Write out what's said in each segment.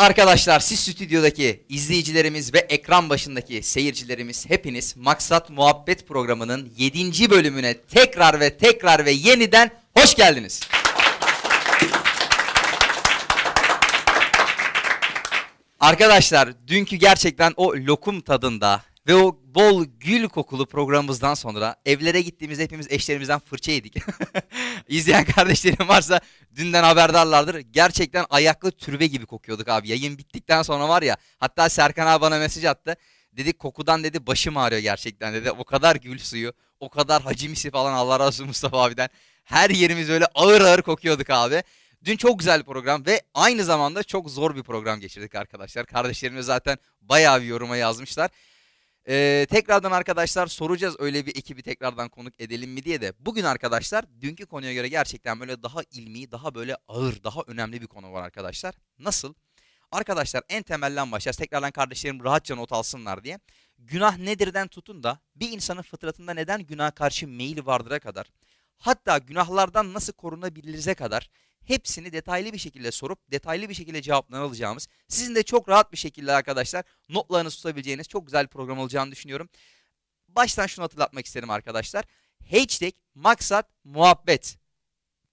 arkadaşlar siz stüdyodaki izleyicilerimiz ve ekran başındaki seyircilerimiz hepiniz Maksat Muhabbet programının 7. bölümüne tekrar ve tekrar ve yeniden hoş geldiniz. Arkadaşlar dünkü gerçekten o lokum tadında ve o bol gül kokulu programımızdan sonra evlere gittiğimizde hepimiz eşlerimizden fırça yedik. İzleyen kardeşlerim varsa dünden haberdarlardır. Gerçekten ayaklı türbe gibi kokuyorduk abi. Yayın bittikten sonra var ya hatta Serkan abi bana mesaj attı. Dedi kokudan dedi başım ağrıyor gerçekten dedi. O kadar gül suyu, o kadar hacimisi falan Allah razı olsun Mustafa abiden. Her yerimiz öyle ağır ağır kokuyorduk abi. Dün çok güzel bir program ve aynı zamanda çok zor bir program geçirdik arkadaşlar. Kardeşlerimiz zaten bayağı bir yoruma yazmışlar. Ee, tekrardan arkadaşlar soracağız öyle bir ekibi tekrardan konuk edelim mi diye de. Bugün arkadaşlar dünkü konuya göre gerçekten böyle daha ilmi, daha böyle ağır, daha önemli bir konu var arkadaşlar. Nasıl? Arkadaşlar en temelden başlayacağız. Tekrardan kardeşlerim rahatça not alsınlar diye. Günah nedirden tutun da bir insanın fıtratında neden günah karşı meyil vardır'a kadar hatta günahlardan nasıl korunabilirize kadar hepsini detaylı bir şekilde sorup detaylı bir şekilde cevaplarını alacağımız sizin de çok rahat bir şekilde arkadaşlar notlarınızı tutabileceğiniz çok güzel bir program olacağını düşünüyorum. Baştan şunu hatırlatmak isterim arkadaşlar. Hashtag maksat muhabbet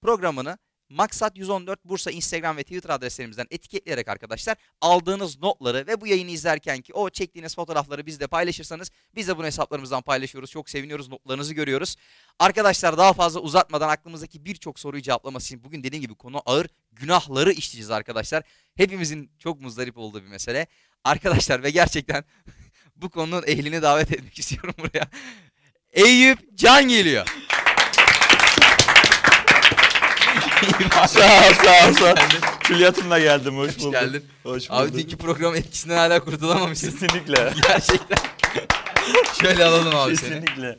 programını Maksat 114 Bursa Instagram ve Twitter adreslerimizden etiketleyerek arkadaşlar aldığınız notları ve bu yayını izlerken ki o çektiğiniz fotoğrafları bizle paylaşırsanız biz de bunu hesaplarımızdan paylaşıyoruz. Çok seviniyoruz notlarınızı görüyoruz. Arkadaşlar daha fazla uzatmadan aklımızdaki birçok soruyu cevaplaması için bugün dediğim gibi konu ağır günahları işleyeceğiz arkadaşlar. Hepimizin çok muzdarip olduğu bir mesele. Arkadaşlar ve gerçekten bu konunun ehlini davet etmek istiyorum buraya. Eyüp Can geliyor. Sağ ol sağ ol sağ ol. Külliyatımla geldim hoş, Hoş bulduk. geldin. Hoş Abi bulduk. dünkü program etkisinden hala kurtulamamışsın. Kesinlikle. Gerçekten. Şöyle alalım abi seni. Kesinlikle.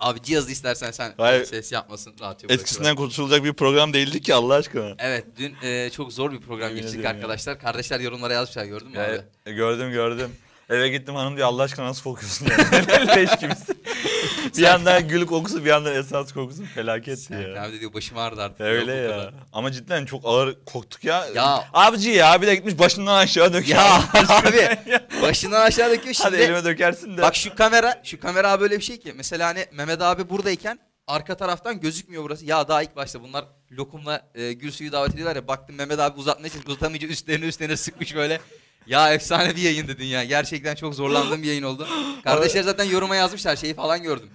Abi cihazı istersen sen Hayır. ses yapmasın rahatça Etkisinden kurtulacak bir program değildi ki Allah aşkına. Evet dün e, çok zor bir program Yemin geçirdik ya. arkadaşlar. Kardeşler yorumlara yazmışlar gördün mü abi? e, gördüm gördüm. Eve gittim hanım diyor Allah aşkına nasıl kokuyorsun yani. Leş gibisin. bir yandan gül kokusu bir yandan esas kokusu felaket Sen ya. abi diyor başım ağrıdı artık. Öyle ya. kadar. Ama cidden çok ağır koktuk ya. Ya. Abici ya bir de gitmiş başından aşağı döküyor. Ya abi başından aşağı döküyor Hadi şimdi. elime dökersin de. Bak şu kamera, şu kamera abi böyle bir şey ki. Mesela hani Mehmet abi buradayken arka taraftan gözükmüyor burası. Ya daha ilk başta bunlar lokumla e, gül suyu davet ediyorlar ya. Baktım Mehmet abi uzatmaya çalışıyor. Uzatamayınca üstlerine üstlerine sıkmış böyle. Ya efsane bir yayın dedin ya. Gerçekten çok zorlandığım bir yayın oldu. Kardeşler zaten yoruma yazmışlar şeyi falan gördüm.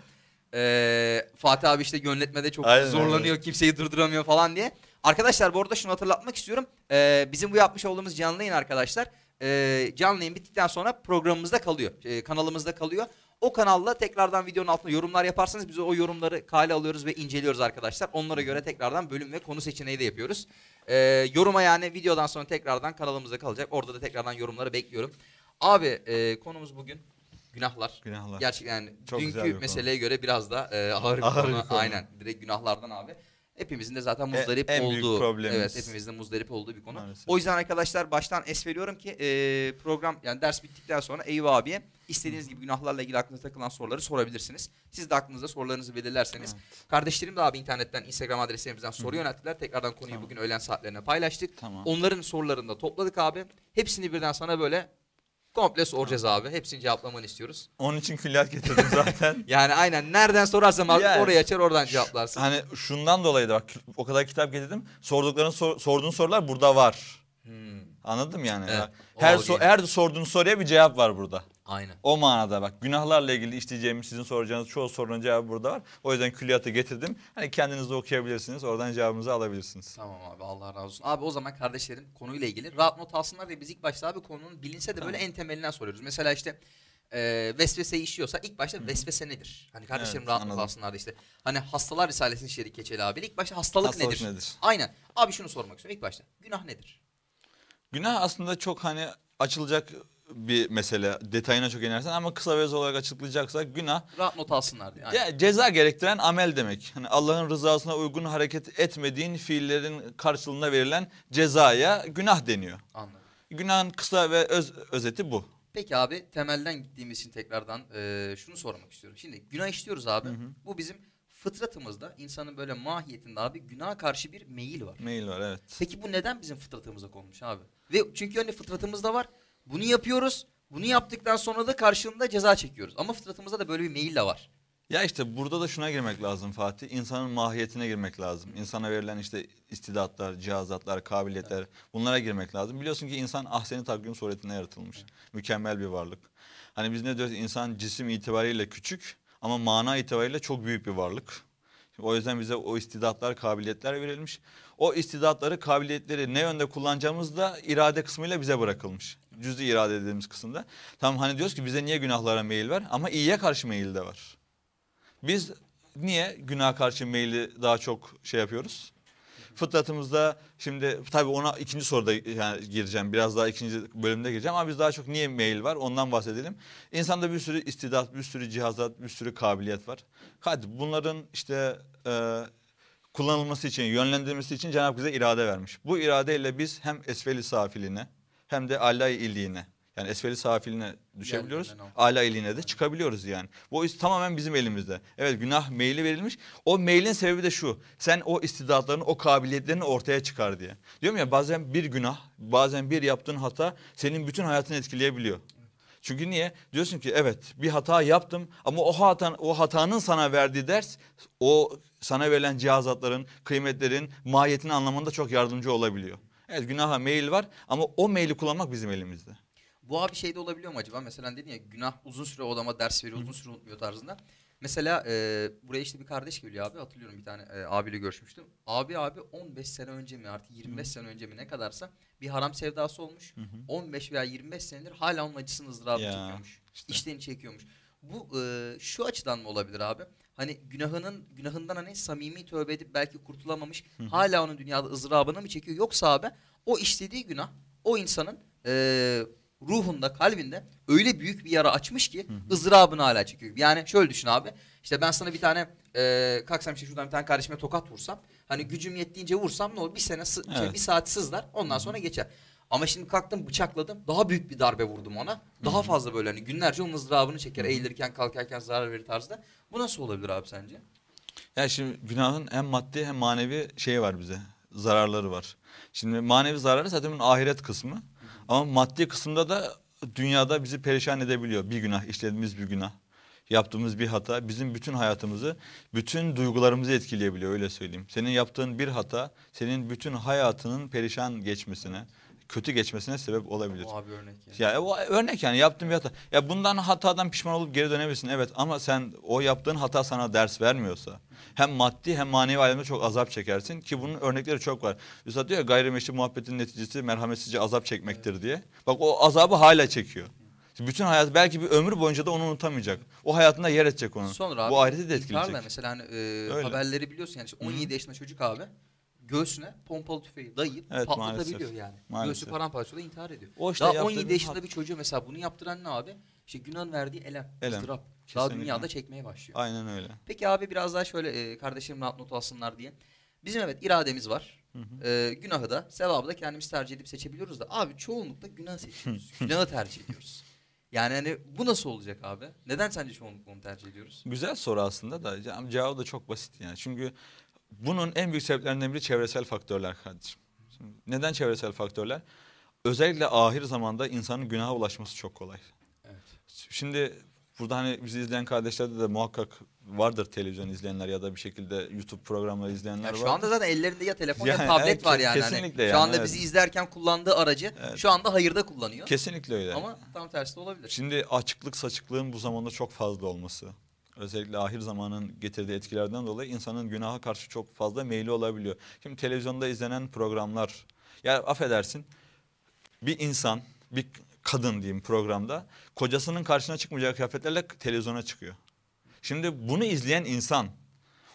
Ee, Fatih abi işte yönetmede çok Aynen, zorlanıyor. Kimseyi durduramıyor falan diye. Arkadaşlar bu arada şunu hatırlatmak istiyorum. Ee, bizim bu yapmış olduğumuz canlı yayın arkadaşlar. E, canlı yayın bittikten sonra programımızda kalıyor. E, kanalımızda kalıyor. O kanalla tekrardan videonun altına yorumlar yaparsanız biz o yorumları kale alıyoruz ve inceliyoruz arkadaşlar. Onlara göre tekrardan bölüm ve konu seçeneği de yapıyoruz. E, yoruma yani videodan sonra tekrardan kanalımızda kalacak. Orada da tekrardan yorumları bekliyorum. Abi e, konumuz bugün günahlar. Günahlar. Gerçekten yani Çok güzel dünkü konu. meseleye göre biraz da e, ağır, bir, Ağır konu. bir konu. Aynen. Direkt günahlardan abi. Hepimizin de zaten E- muzdarip en büyük olduğu. problemimiz. Evet, hepimizin de muzdarip olduğu bir konu. Maalesef. O yüzden arkadaşlar baştan es veriyorum ki e, program yani ders bittikten sonra Eyüp abiye istediğiniz gibi günahlarla ilgili aklınıza takılan soruları sorabilirsiniz. Siz de aklınızda sorularınızı belirlerseniz. Kardeşlerim de abi internetten Instagram adreslerimizden soru yönelttiler. Tekrardan konuyu Tamam. bugün öğlen saatlerine paylaştık. Tamam. Onların sorularını da topladık abi. Hepsini birden sana böyle komple soracağız abi. Hepsini cevaplamanı istiyoruz. Onun için külliyat getirdim zaten. Yani aynen nereden sorarsam abi Yani. orayı açar oradan cevaplarsın. hani şundan dolayı da bak o kadar kitap getirdim. Sordukların sor- sorduğun sorular burada var. Hmm, Anladım yani. Evet, Ya, Her so- her sorduğun soruya bir cevap var burada. Aynen. O manada bak günahlarla ilgili işleyeceğimiz sizin soracağınız çoğu sorunun cevabı burada var. O yüzden külliyatı getirdim. Hani kendiniz de okuyabilirsiniz. Oradan cevabınızı alabilirsiniz. Tamam abi Allah razı olsun. Abi o zaman kardeşlerin konuyla ilgili rahat not alsınlar diye biz ilk başta abi konunun bilinse de böyle en temelinden soruyoruz. Mesela işte e, vesveseyi işliyorsa ilk başta vesvese nedir? Hani kardeşlerim Evet, rahat not alsınlar da işte. Hani hastalar risalesini işledik Keçeli abi. İlk başta hastalık, Hastalık nedir? nedir? Aynen. Abi şunu sormak istiyorum ilk başta. Günah nedir? Günah aslında çok hani açılacak bir mesele. Detayına çok inersen ama kısa ve öz olarak açıklayacaksak günah Rahat not alsınlar diye. Aynen. ya, ceza gerektiren amel demek. Hani Allah'ın rızasına uygun hareket etmediğin fiillerin karşılığında verilen cezaya günah deniyor. Anladım. Günahın kısa ve öz özeti bu. Peki abi temelden gittiğimiz için tekrardan e, şunu sormak istiyorum. Şimdi günah işliyoruz abi. Bu bizim fıtratımızda insanın böyle mahiyetinde abi günaha karşı bir meyil var. Mail var evet. Peki bu neden bizim fıtratımıza konmuş abi? Ve çünkü hani fıtratımızda var. Bunu yapıyoruz. Bunu yaptıktan sonra da karşılığında ceza çekiyoruz. Ama fıtratımızda da böyle bir meyil de var. Ya işte burada da şuna girmek lazım Fatih. İnsanın mahiyetine girmek lazım. İnsana verilen işte istidatlar, cihazatlar, kabiliyetler bunlara girmek lazım. Biliyorsun ki insan ahseni takvim suretinde yaratılmış. Mükemmel bir varlık. Hani biz ne diyoruz? İnsan cisim itibariyle küçük ama mana itibariyle çok büyük bir varlık. O yüzden bize o istidatlar, kabiliyetler verilmiş. O istidatları, kabiliyetleri ne yönde kullanacağımız da irade kısmıyla bize bırakılmış. Cüz'i irade dediğimiz kısımda. Tamam hani diyoruz ki bize niye günahlara meyil var? Ama iyiye karşı meyil de var. Biz niye günah karşı meyli daha çok şey yapıyoruz? Fıtratımızda şimdi tabii ona ikinci soruda yani gireceğim. Biraz daha ikinci bölümde gireceğim ama biz daha çok niye meyil var ondan bahsedelim. İnsanda bir sürü istidat, bir sürü cihazat, bir sürü kabiliyet var. Hadi bunların işte e, kullanılması için, yönlendirilmesi için Cenab-ı bize irade vermiş. Bu iradeyle biz hem esfeli safiline hem de allay illiğine yani esfeli safiline düşebiliyoruz. Ala iliğine de çıkabiliyoruz yani. Bu tamamen bizim elimizde. Evet günah meyli verilmiş. O meylin sebebi de şu. Sen o istidatlarını, o kabiliyetlerini ortaya çıkar diye. Diyorum ya bazen bir günah, bazen bir yaptığın hata senin bütün hayatını etkileyebiliyor. Çünkü niye? Diyorsun ki evet bir hata yaptım ama o hatan o hatanın sana verdiği ders o sana verilen cihazatların, kıymetlerin mahiyetini anlamında çok yardımcı olabiliyor. Evet günaha meyil var ama o meyli kullanmak bizim elimizde. Bu abi şeyde olabiliyor mu acaba? Mesela dedin ya günah uzun süre o adama ders veriyor, uzun süre unutmuyor tarzında. Mesela e, buraya işte bir kardeş geliyor abi. Hatırlıyorum bir tane e, abiyle görüşmüştüm. Abi abi 15 sene önce mi artık 25 sene önce mi ne kadarsa bir haram sevdası olmuş. 15 veya 25 senedir hala onun acısını ızdırabını Ya, çekiyormuş. işte. İşlerini çekiyormuş. Bu e, şu açıdan mı olabilir abi? Hani günahının günahından hani samimi tövbe edip belki kurtulamamış. hala onun dünyada ızdırabını mı çekiyor? Yoksa abi o işlediği günah o insanın e, ruhunda, kalbinde öyle büyük bir yara açmış ki ızdırabını hala çekiyor. Yani şöyle düşün abi. İşte ben sana bir tane e, kalksam işte şuradan bir tane kardeşime tokat vursam. Hani gücüm yettiğince vursam ne olur? Bir sene, şey, Evet. bir saat sızlar. Ondan sonra geçer. Ama şimdi kalktım bıçakladım. Daha büyük bir darbe vurdum ona. Daha fazla böyle hani günlerce onun ızdırabını çeker. Eğilirken kalkarken zarar verir tarzda. Bu nasıl olabilir abi sence? Ya şimdi günahın hem maddi hem manevi şeyi var bize. Zararları var. Şimdi manevi zararı zaten bunun ahiret kısmı. Ama maddi kısımda da dünyada bizi perişan edebiliyor. Bir günah, işlediğimiz bir günah. Yaptığımız bir hata bizim bütün hayatımızı, bütün duygularımızı etkileyebiliyor öyle söyleyeyim. Senin yaptığın bir hata senin bütün hayatının perişan geçmesine, kötü geçmesine sebep olabilir. O abi örnek ya. Ya o örnek yani yaptığın bir hata. Ya bundan hatadan pişman olup geri dönebilirsin evet ama sen o yaptığın hata sana ders vermiyorsa hem maddi hem manevi alemde çok azap çekersin ki bunun örnekleri çok var. Üstad diyor ya gayrimeşru muhabbetin neticesi merhametsizce azap çekmektir diye. Bak o azabı hala çekiyor. Bütün hayat belki bir ömür boyunca da onu unutamayacak. O hayatında yer edecek onu. Sonra abi Bu ahireti de etkileyecek. mesela hani e, haberleri biliyorsun yani işte 17 yaşında çocuk abi göğsüne pompalı tüfeği dayayıp Evet, patlatabiliyor maalesef. yani. Maalesef. Göğsü paramparça oluyor intihar ediyor. O işte Daha yaptığı 17 bir yaşında hat- bir çocuğu mesela bunu yaptıran ne abi? İşte günahın verdiği elem, Elem, ızdırap. Daha dünyada çekmeye başlıyor. Aynen öyle. Peki abi biraz daha şöyle e, kardeşlerim rahat not alsınlar diye. Bizim evet irademiz var. E, günahı da sevabı da kendimiz tercih edip seçebiliyoruz da abi çoğunlukla günah seçiyoruz. günahı tercih ediyoruz. Yani hani bu nasıl olacak abi? Neden sence çoğunlukla onu tercih ediyoruz? Güzel soru aslında da ce- cevabı da çok basit yani. Çünkü bunun en büyük sebeplerinden biri çevresel faktörler kardeşim. Şimdi neden çevresel faktörler? Özellikle ahir zamanda insanın günaha ulaşması çok kolay. Evet. Şimdi burada hani bizi izleyen kardeşlerde de muhakkak vardır televizyon izleyenler ya da bir şekilde YouTube programları izleyenler Ya var. şu anda zaten ellerinde ya telefon ya Yani tablet evet, var yani. Hani kesinlikle Şu yani, anda evet. bizi izlerken kullandığı aracı Evet. şu anda hayırda kullanıyor. Kesinlikle öyle. Ama tam tersi de olabilir. Şimdi açıklık saçıklığın bu zamanda çok fazla olması. Özellikle ahir zamanın getirdiği etkilerden dolayı insanın günaha karşı çok fazla meyli olabiliyor. Şimdi televizyonda izlenen programlar, ya affedersin bir insan, bir kadın diyeyim programda kocasının karşısına çıkmayacağı kıyafetlerle televizyona çıkıyor. Şimdi bunu izleyen insan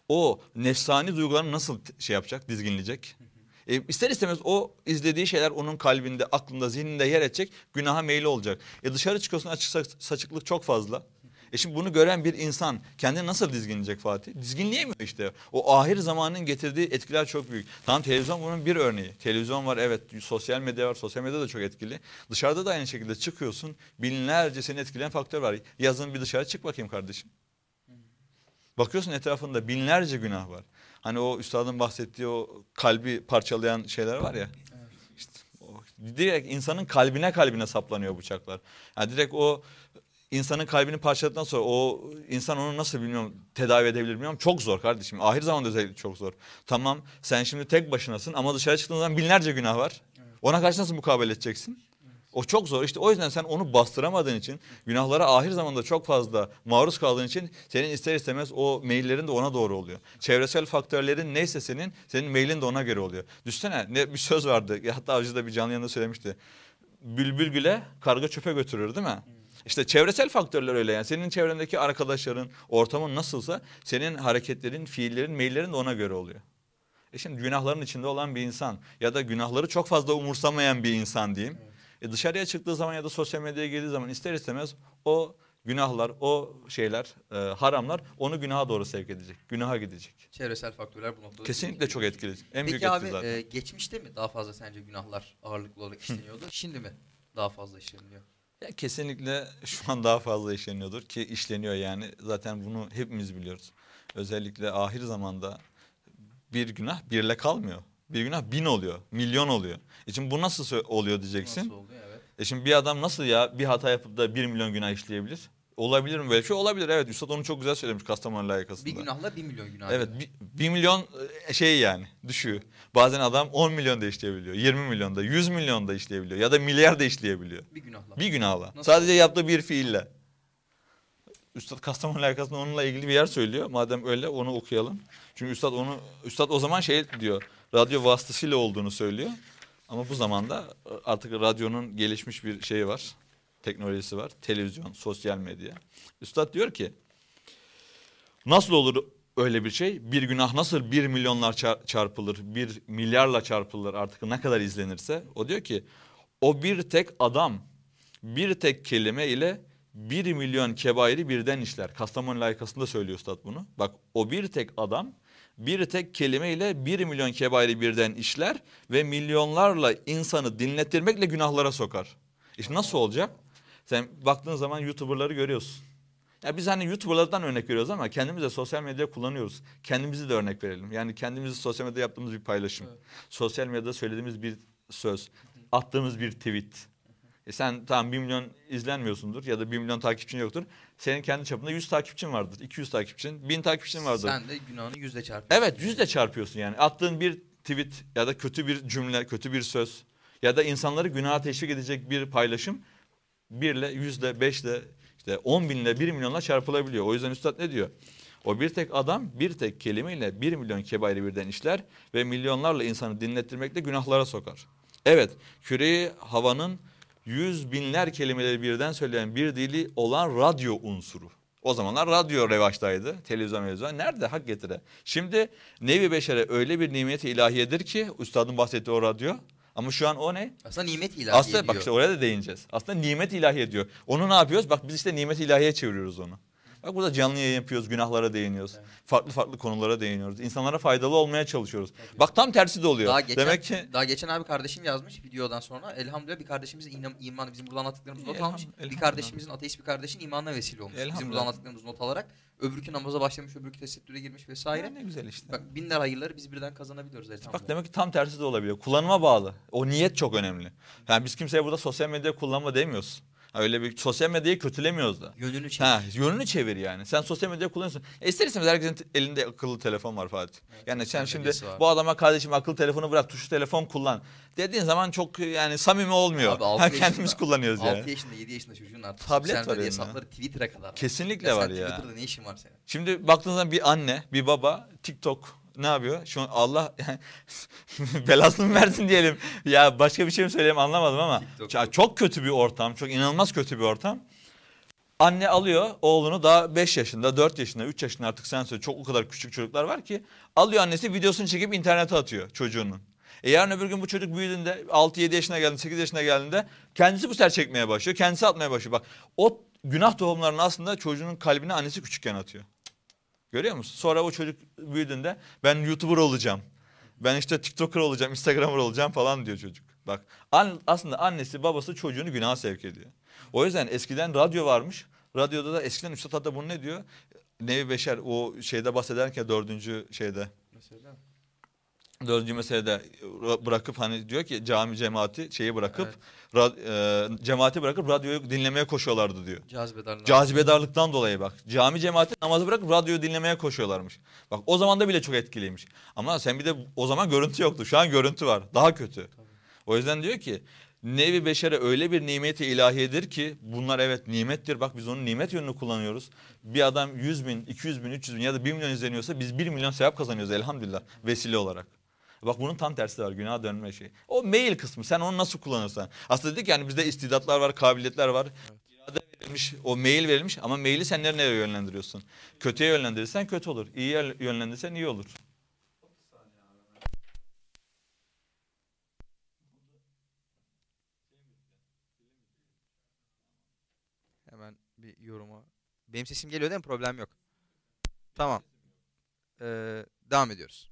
o nefsani duygularını nasıl şey yapacak, dizginleyecek? E, ister istemez o izlediği şeyler onun kalbinde, aklında, zihninde yer edecek, günaha meyli olacak. E dışarı çıkıyorsun açık sa- saçıklık çok fazla. E şimdi bunu gören bir insan kendini nasıl dizginleyecek Fatih? Dizginleyemiyor işte. O ahir zamanın getirdiği etkiler çok büyük. Tamam televizyon bunun bir örneği. Televizyon var evet, sosyal medya var. Sosyal medya da çok etkili. Dışarıda da aynı şekilde çıkıyorsun. Binlerce seni etkileyen faktör var. Yazın bir dışarı çık bakayım kardeşim. Bakıyorsun etrafında binlerce günah var. Hani o üstadın bahsettiği o kalbi parçalayan şeyler var ya. İşte o Direkt insanın kalbine kalbine saplanıyor bıçaklar. Yani direkt o insanın kalbini parçaladıktan sonra o insan onu nasıl bilmiyorum tedavi edebilir bilmiyorum. Çok zor kardeşim. Ahir zamanda özellikle çok zor. Tamam sen şimdi tek başınasın ama dışarı çıktığın zaman binlerce günah var. Ona karşı nasıl mukabele edeceksin? O çok zor. İşte o yüzden sen onu bastıramadığın için, günahlara ahir zamanda çok fazla maruz kaldığın için senin ister istemez o meyillerin de ona doğru oluyor. Çevresel faktörlerin neyse senin, senin meylin de ona göre oluyor. Düşünsene ne bir söz vardı. Hatta Avcı da bir canlı yanında söylemişti. Bülbül güle, karga çöpe götürür değil mi? İşte çevresel faktörler öyle yani. Senin çevrendeki arkadaşların, ortamın nasılsa senin hareketlerin, fiillerin, meyillerin de ona göre oluyor. E şimdi günahların içinde olan bir insan ya da günahları çok fazla umursamayan bir insan diyeyim. E dışarıya çıktığı zaman ya da sosyal medyaya girdiği zaman ister istemez o günahlar, o şeyler, e, haramlar onu günaha doğru sevk edecek. Günaha gidecek. Çevresel faktörler bu noktada. Kesinlikle çok etkili. En büyük Peki etki abi zaten. e, geçmişte mi daha fazla sence günahlar ağırlıklı olarak işleniyordu? Şimdi mi daha fazla işleniyor? Ya kesinlikle şu an daha fazla işleniyordur ki işleniyor yani. Zaten bunu hepimiz biliyoruz. Özellikle ahir zamanda bir günah birle kalmıyor. Bir günah bin oluyor, milyon oluyor. E şimdi bu nasıl oluyor diyeceksin. Nasıl oluyor evet. E şimdi bir adam nasıl ya bir hata yapıp da bir milyon günah işleyebilir? Olabilir mi böyle bir şey? Olabilir evet. Üstad onu çok güzel söylemiş Kastamonu layıkasında. Bir günahla bir milyon günah. Evet bir, bir milyon e, şey yani düşüyor. Bazen adam 10 milyon da işleyebiliyor. 20 milyon da 100 milyon da işleyebiliyor. Ya da milyar da işleyebiliyor. Bir günahla. Bir günahla. Nasıl Sadece yaptığı bir fiille. Üstad Kastamonu layıkasında onunla ilgili bir yer söylüyor. Madem öyle onu okuyalım. Çünkü Üstad onu Üstad o zaman şey diyor. Radyo vasıtasıyla olduğunu söylüyor. Ama bu zamanda artık radyonun gelişmiş bir şeyi var. Teknolojisi var. Televizyon, sosyal medya. Üstad diyor ki nasıl olur öyle bir şey? Bir günah nasıl bir milyonlar çar- çarpılır, bir milyarla çarpılır artık ne kadar izlenirse. O diyor ki o bir tek adam bir tek kelime ile bir milyon kebairi birden işler. Kastamonu layıkasında söylüyor Üstad bunu. Bak o bir tek adam bir tek kelime ile bir milyon kebairi birden işler ve milyonlarla insanı dinlettirmekle günahlara sokar. İşte nasıl olacak? Sen baktığın zaman YouTuber'ları görüyorsun. Ya biz hani YouTuber'lardan örnek veriyoruz ama kendimiz de sosyal medya kullanıyoruz. Kendimizi de örnek verelim. Yani kendimizi sosyal medyada yaptığımız bir paylaşım. Evet. Sosyal medyada söylediğimiz bir söz. Attığımız bir tweet. E sen tamam 1 milyon izlenmiyorsundur ya da 1 milyon takipçin yoktur. Senin kendi çapında 100 takipçin vardır. 200 takipçin, 1000 takipçin vardır. Sen de günahını yüzle çarpıyorsun. Evet yüzle çarpıyorsun yani. Attığın bir tweet ya da kötü bir cümle, kötü bir söz ya da insanları günaha teşvik edecek bir paylaşım birle, yüzle, beşle, işte on binle, bir milyonla çarpılabiliyor. O yüzden Üstad ne diyor? O bir tek adam bir tek kelimeyle bir milyon kebairi birden işler ve milyonlarla insanı dinlettirmekle günahlara sokar. Evet, küreyi havanın yüz binler kelimeleri birden söyleyen bir dili olan radyo unsuru. O zamanlar radyo revaçtaydı. Televizyon televizyon. Nerede hak getire? Şimdi nevi beşere öyle bir nimeti ilahiyedir ki üstadın bahsettiği o radyo. Ama şu an o ne? Aslında nimet ilahi Aslında ediyor. bak işte oraya da değineceğiz. Aslında nimet ilahiye diyor. Onu ne yapıyoruz? Bak biz işte nimet ilahiye çeviriyoruz onu. Bak burada canlı yayın yapıyoruz, günahlara değiniyoruz. Evet. Farklı farklı konulara değiniyoruz. İnsanlara faydalı olmaya çalışıyoruz. Bak tam tersi de oluyor. Daha geçen, Demek ki daha geçen abi kardeşim yazmış videodan sonra. Elhamdülillah bir kardeşimizin inan, imanı bizim burada anlattıklarımız not almış. Bir kardeşimizin ateist bir kardeşin imanına vesile olmuş. Bizim burada Elhamdülillah. anlattıklarımız not alarak. Öbürkü namaza başlamış, öbürkü tesettüre girmiş vesaire. Ya ne güzel işte. Bak binler hayırları biz birden kazanabiliyoruz elhamdülillah. Bak demek ki tam tersi de olabiliyor. Kullanıma bağlı. O niyet çok önemli. Yani biz kimseye burada sosyal medya kullanma demiyoruz. Ha, Öyle bir sosyal medyayı kötülemiyoruz da. Yönünü çek. Ha, yönünü çevir yani. Sen sosyal medya kullanıyorsun. E ister istemez herkesin elinde akıllı telefon var Fatih. yani sen şimdi var. bu adama kardeşim akıllı telefonu bırak tuşlu telefon kullan. Dediğin zaman çok yani samimi olmuyor. Abi Ha, yaşında- kendimiz kullanıyoruz 6 yani. yaşında 7 yaşında çocuğun artık Tablet sosyal medya hesapları Twitter'a kadar. Kesinlikle Ya var sen ya. Twitter'da ne işin var senin? Şimdi baktığınız zaman bir anne, bir baba TikTok ne yapıyor? Şu an Allah belasını mı versin diyelim. Ya başka bir şey mi söyleyeyim anlamadım ama TikTok. Çok kötü bir ortam. Çok inanılmaz kötü bir ortam. Anne alıyor oğlunu daha 5 yaşında, 4 yaşında, 3 yaşında artık sen söyle. Çok o kadar küçük çocuklar var ki. Alıyor annesi videosunu çekip internete atıyor çocuğunun. E yarın öbür gün bu çocuk büyüdüğünde 6-7 yaşına geldiğinde 8 yaşına geldiğinde kendisi bu sefer çekmeye başlıyor. Kendisi atmaya başlıyor. Bak o günah tohumlarını aslında çocuğun kalbine annesi küçükken atıyor. Görüyor musun? Sonra o çocuk büyüdüğünde ben YouTuber olacağım. Ben işte TikToker olacağım, Instagramer olacağım falan diyor çocuk. Bak aslında annesi babası çocuğunu günaha sevk ediyor. O yüzden eskiden radyo varmış. Radyoda da eskiden Üstad hatta bunu ne diyor? Nevi Beşer o şeyde bahsederken dördüncü şeyde Mesela. Dördüncü meselede ra- bırakıp hani diyor ki cami cemaati şeyi bırakıp ra- e, cemaati bırakıp radyoyu dinlemeye koşuyorlardı diyor. Cazibedarlar. Cazibedarlıktan dolayı bak. Cami cemaati namazı bırakıp radyoyu dinlemeye koşuyorlarmış. Bak o zaman da bile çok etkiliymiş. Ama sen bir de o zaman görüntü yoktu. Şu an görüntü var. Daha kötü. O yüzden diyor ki nevi beşere öyle bir nimeti ilahiyedir ki bunlar evet nimettir. Bak biz onun nimet yönünü kullanıyoruz. Bir adam 100 bin, 200 bin, 300 bin ya da 1 milyon izleniyorsa biz 1 milyon sevap kazanıyoruz elhamdülillah vesile olarak. Bak bunun tam tersi var günah dönme şeyi. O mail kısmı sen onu nasıl kullanırsan. Aslında dedik yani bizde istidatlar var, kabiliyetler var. İrade verilmiş, o mail verilmiş ama maili sen nereye yönlendiriyorsun? Kötüye yönlendirirsen kötü olur. İyiye yönlendirirsen iyi olur. Hemen bir yoruma. Benim sesim geliyor değil mi? Problem yok. Tamam. Ee, devam ediyoruz.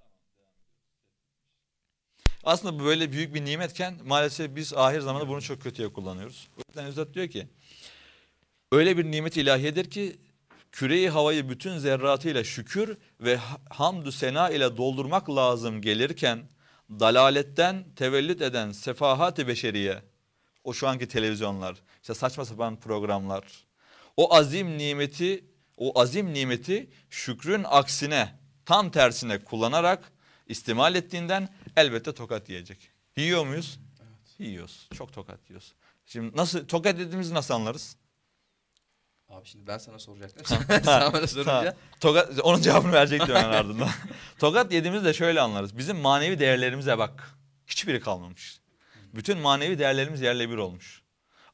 Aslında böyle büyük bir nimetken maalesef biz ahir zamanda bunu çok kötüye kullanıyoruz. O yüzden Üstad diyor ki öyle bir nimet ilahiyedir ki küreyi havayı bütün zerratıyla şükür ve ha- hamdü sena ile doldurmak lazım gelirken dalaletten tevellüt eden sefahat-i beşeriye o şu anki televizyonlar işte saçma sapan programlar o azim nimeti o azim nimeti şükrün aksine tam tersine kullanarak istimal ettiğinden elbette tokat yiyecek. Yiyor muyuz? Yiyoruz. Çok tokat yiyoruz. Şimdi nasıl tokat yediğimizi nasıl anlarız? Abi şimdi ben sana soracaktım. Sen bana sorunca. Tokat, onun cevabını verecektim hemen ardından. tokat yediğimizde de şöyle anlarız. Bizim manevi değerlerimize bak. Hiçbiri kalmamış. Bütün manevi değerlerimiz yerle bir olmuş.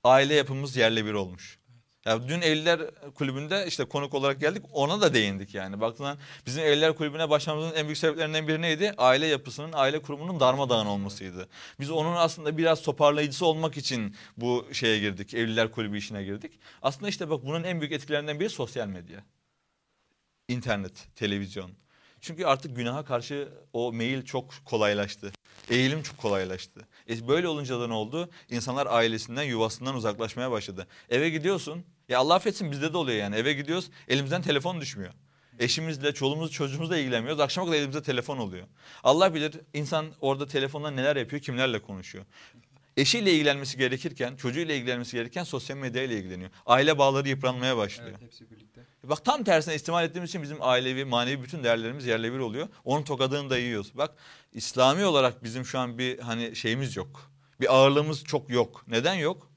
Aile yapımız yerle bir olmuş. Ya dün Evliler Kulübü'nde işte konuk olarak geldik ona da değindik yani. Baktığında bizim Evliler Kulübü'ne başlamamızın en büyük sebeplerinden biri neydi? Aile yapısının, aile kurumunun darmadağın olmasıydı. Biz onun aslında biraz toparlayıcısı olmak için bu şeye girdik. Evliler Kulübü işine girdik. Aslında işte bak bunun en büyük etkilerinden biri sosyal medya. İnternet, televizyon. Çünkü artık günaha karşı o mail çok kolaylaştı. Eğilim çok kolaylaştı. E böyle olunca da ne oldu? İnsanlar ailesinden, yuvasından uzaklaşmaya başladı. Eve gidiyorsun. Ya Allah affetsin bizde de oluyor yani. Eve gidiyoruz, elimizden telefon düşmüyor. Eşimizle, çoluğumuz, çocuğumuzla ilgilenmiyoruz. Akşama kadar elimizde telefon oluyor. Allah bilir insan orada telefonda neler yapıyor, kimlerle konuşuyor. Eşiyle ilgilenmesi gerekirken, çocuğuyla ilgilenmesi gerekirken sosyal medyayla ilgileniyor. Aile bağları yıpranmaya başlıyor. Evet hepsi birlikte. Bak tam tersine istimal ettiğimiz için bizim ailevi, manevi bütün değerlerimiz yerle bir oluyor. Onun tokadını da yiyoruz. Bak İslami olarak bizim şu an bir hani şeyimiz yok. Bir ağırlığımız çok yok. Neden yok?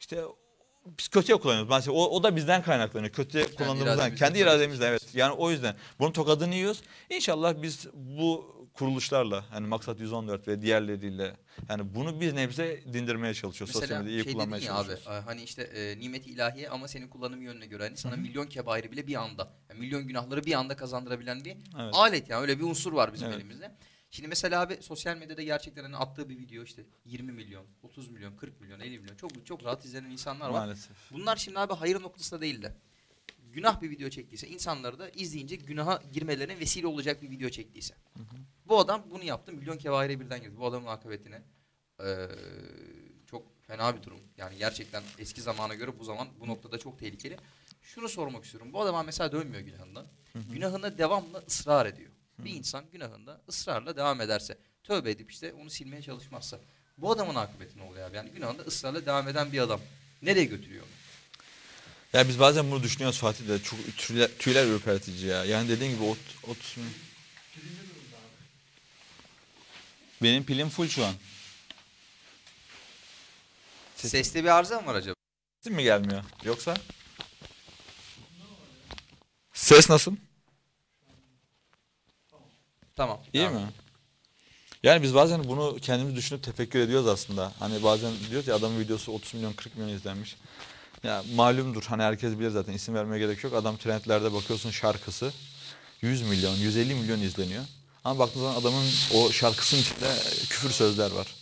İşte biz kötüye kullanıyoruz. Maalesef o, o da bizden kaynaklanıyor. Kötüye kullandığımızdan. irademizden Kendi irademizle evet. Yani o yüzden bunun tokadını yiyoruz. İnşallah biz bu kuruluşlarla hani Maksat 114 ve diğerleriyle yani bunu bir nebze dindirmeye çalışıyoruz. Sosyal Mesela medyayı iyi şey kullanmaya ya abi çalışıyoruz. e, hani işte e, nimeti ilahiye ama senin kullanım yönüne göre hani sana milyon kebairi bile bir anda yani milyon günahları bir anda kazandırabilen bir Evet. alet yani öyle bir unsur var bizim Evet. elimizde. Şimdi mesela abi sosyal medyada gerçekten hani attığı bir video işte 20 milyon, 30 milyon, 40 milyon, 50 milyon çok çok rahat izlenen insanlar var. Maalesef. Bunlar şimdi abi hayır noktasında değil de günah bir video çektiyse insanları da izleyince günaha girmelerine vesile olacak bir video çektiyse. Bu adam bunu yaptı milyon kevaire birden girdi. Bu adamın akıbetine eee, çok fena bir durum. Yani gerçekten eski zamana göre bu zaman bu noktada çok tehlikeli. Şunu sormak istiyorum. Bu adam mesela dönmüyor günahından. Günahına devamlı ısrar ediyor. Bir insan günahında ısrarla devam ederse, tövbe edip işte onu silmeye çalışmazsa bu adamın akıbeti ne oluyor abi? Yani günahında ısrarla devam eden bir adam nereye götürüyor onu? Ya biz bazen bunu düşünüyoruz Fatih de çok tüyler, tüyler ürpertici ya. Yani dediğin gibi ot, ot Benim pilim full şu an. Sesim- Seste bir arıza mı var acaba? Sesim mi gelmiyor? Yoksa? Ses nasıl? Tamam. İyi tamam. mi? Yani biz bazen bunu kendimiz düşünüp tefekkür ediyoruz aslında. Hani bazen diyoruz ya adamın videosu 30 milyon 40 milyon izlenmiş. Ya malumdur hani herkes bilir zaten isim vermeye gerek yok. Adam trendlerde bakıyorsun şarkısı 100 milyon 150 milyon izleniyor. Ama baktığın zaman adamın o şarkısının içinde küfür sözler var.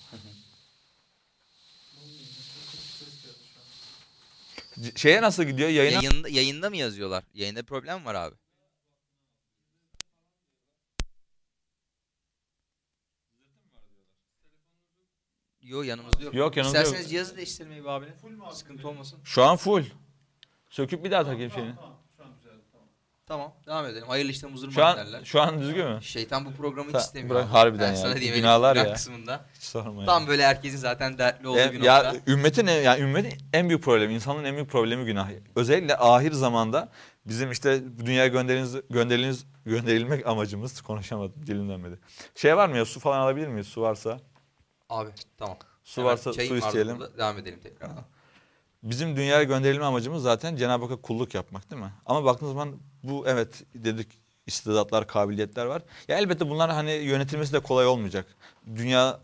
Şeye nasıl gidiyor yayına? Yayında, yayında mı yazıyorlar? Yayında problem var abi. Yok yanımızda yok. Yok, yanımızda yok. İsterseniz cihazı değiştirmeyi be abine. Sıkıntı olmasın. Şu an full. Söküp bir daha takayım şeyini. Tamam devam edelim. Hayırlı işlem huzur Şu an derler. şu an düzgün mü? Şeytan bu programı hiç Ta- istemiyor. bırak- abi. harbiden Ben ya. sana diyeyim, Günahlar günah ya. kısmında. Hiç sorma ya. Tam böyle herkesin zaten dertli olduğu E, bir ya nokta. ümmetin en- yani ümmetin en büyük problemi, insanın en büyük problemi günah. Özellikle ahir zamanda bizim işte dünyaya gönderiniz, gönderiniz, gönderilmek amacımız konuşamadım dilim dönmedi. Şey var mı ya su falan alabilir miyiz? Su varsa. Abi tamam. Su Hemen varsa su isteyelim. Devam edelim tekrardan. Bizim dünyaya gönderilme amacımız zaten Cenab-ı Hakk'a kulluk yapmak değil mi? Ama baktığınız zaman bu evet dedik istidatlar, kabiliyetler var. Ya elbette bunlar hani yönetilmesi de kolay olmayacak. Dünya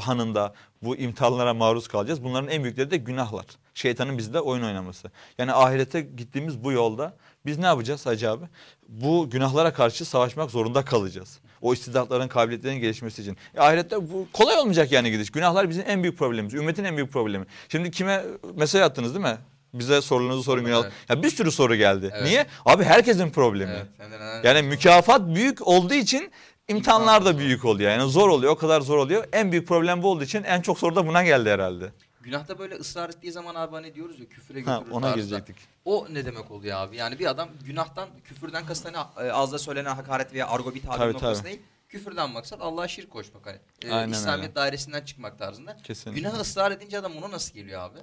hanında bu imtihanlara maruz kalacağız. Bunların en büyükleri de günahlar. Şeytanın bizde oyun oynaması. Yani ahirete gittiğimiz bu yolda biz ne yapacağız Hacı abi? Bu günahlara karşı savaşmak zorunda kalacağız. O istidatların, kabiliyetlerin gelişmesi için. E, ahirette bu kolay olmayacak yani gidiş. Günahlar bizim en büyük problemimiz. Ümmetin en büyük problemi. Şimdi kime mesaj attınız değil mi? Bize sorularınızı sorun günah. Evet. Ya bir sürü soru geldi. Evet. Niye? Abi herkesin problemi. Evet. Yani mükafat büyük olduğu için imtihanlar da büyük oluyor. Yani zor oluyor, o kadar zor oluyor. En büyük problem bu olduğu için en çok soru da buna geldi herhalde. Günahta böyle ısrar ettiği zaman abi hani diyoruz ya küfre Ha, götürür ona tarzda. girecektik. O ne demek oluyor abi? Yani bir adam günahtan, küfürden kasıt hani e, ağızda söylenen hakaret veya argo bir tabir Tabii, noktası tabii. değil. Küfürden maksat Allah'a şirk koşmak hani. E, Aynen İslamiyet öyle. dairesinden çıkmak tarzında. Kesinlikle. Günahı ısrar edince adam ona nasıl geliyor abi?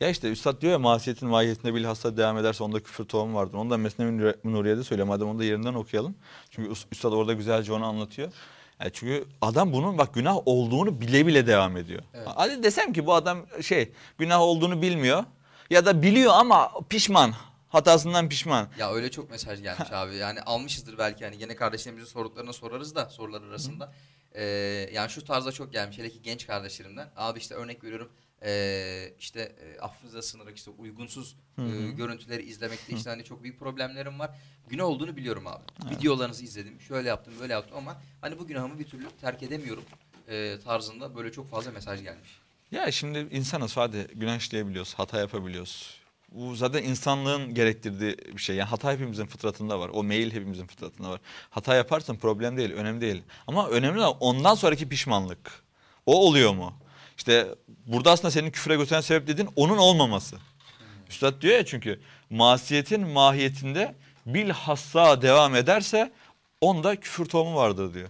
Ya işte Üstad diyor ya masiyetin mahiyetinde bilhassa devam ederse onda küfür tohumu vardır. Onu da Mesnevi Nuriye'de söylüyor. Madem onu da yerinden okuyalım. Çünkü Üs- Üstad orada güzelce onu anlatıyor. Yani çünkü adam bunun bak günah olduğunu bile bile devam ediyor. Evet. Hadi desem ki bu adam şey günah olduğunu bilmiyor ya da biliyor ama pişman. Hatasından pişman. Ya öyle çok mesaj gelmiş abi. Yani almışızdır belki hani gene kardeşlerimizin sorduklarına sorarız da sorular arasında. Ee, yani şu tarzda çok gelmiş hele ki genç kardeşlerimden. Abi işte örnek veriyorum. Ee, işte e, affınıza sığınarak işte uygunsuz e, görüntüleri izlemekte işte hani çok büyük problemlerim var. Günah olduğunu biliyorum abi. Videolarınızı izledim. Şöyle yaptım böyle yaptım ama hani bu günahımı bir türlü terk edemiyorum e, tarzında böyle çok fazla mesaj gelmiş. Ya şimdi insanız hadi günah işleyebiliyoruz, hata yapabiliyoruz. Bu zaten insanlığın gerektirdiği bir şey. Yani hata hepimizin fıtratında var. O meyil hepimizin fıtratında var. Hata yaparsan problem değil, önemli değil. Ama önemli olan ondan sonraki pişmanlık. O oluyor mu? İşte burada aslında senin küfre götüren sebep dediğin onun olmaması. Üstad diyor ya çünkü masiyetin mahiyetinde bilhassa devam ederse onda küfür tohumu vardır diyor.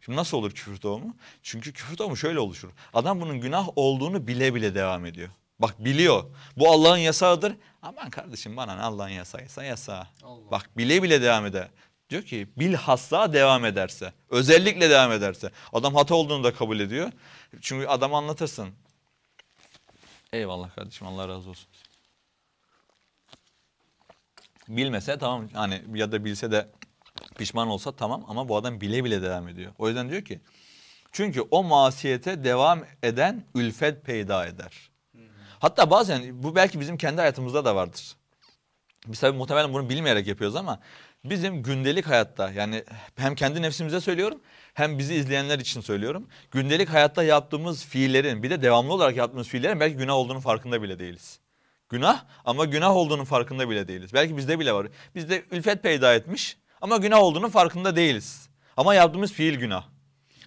Şimdi nasıl olur küfür tohumu? Çünkü küfür tohumu şöyle oluşur. Adam bunun günah olduğunu bile bile devam ediyor. Bak biliyor. Bu Allah'ın yasağıdır. Aman kardeşim bana ne Allah'ın yasağıysa yasağı. Allah. Bak bile bile devam eder. Diyor ki bilhassa devam ederse. Özellikle devam ederse. Adam hata olduğunu da kabul ediyor. Çünkü adam anlatırsın. Eyvallah kardeşim Allah razı olsun. Bilmese tamam hani ya da bilse de pişman olsa tamam ama bu adam bile bile devam ediyor. O yüzden diyor ki çünkü o masiyete devam eden ülfet peyda eder. Hatta bazen bu belki bizim kendi hayatımızda da vardır. Biz tabii muhtemelen bunu bilmeyerek yapıyoruz ama bizim gündelik hayatta yani hem kendi nefsimize söylüyorum hem bizi izleyenler için söylüyorum. Gündelik hayatta yaptığımız fiillerin bir de devamlı olarak yaptığımız fiillerin belki günah olduğunu farkında bile değiliz. Günah ama günah olduğunun farkında bile değiliz. Belki bizde bile var. Bizde ülfet peyda etmiş ama günah olduğunun farkında değiliz. Ama yaptığımız fiil günah.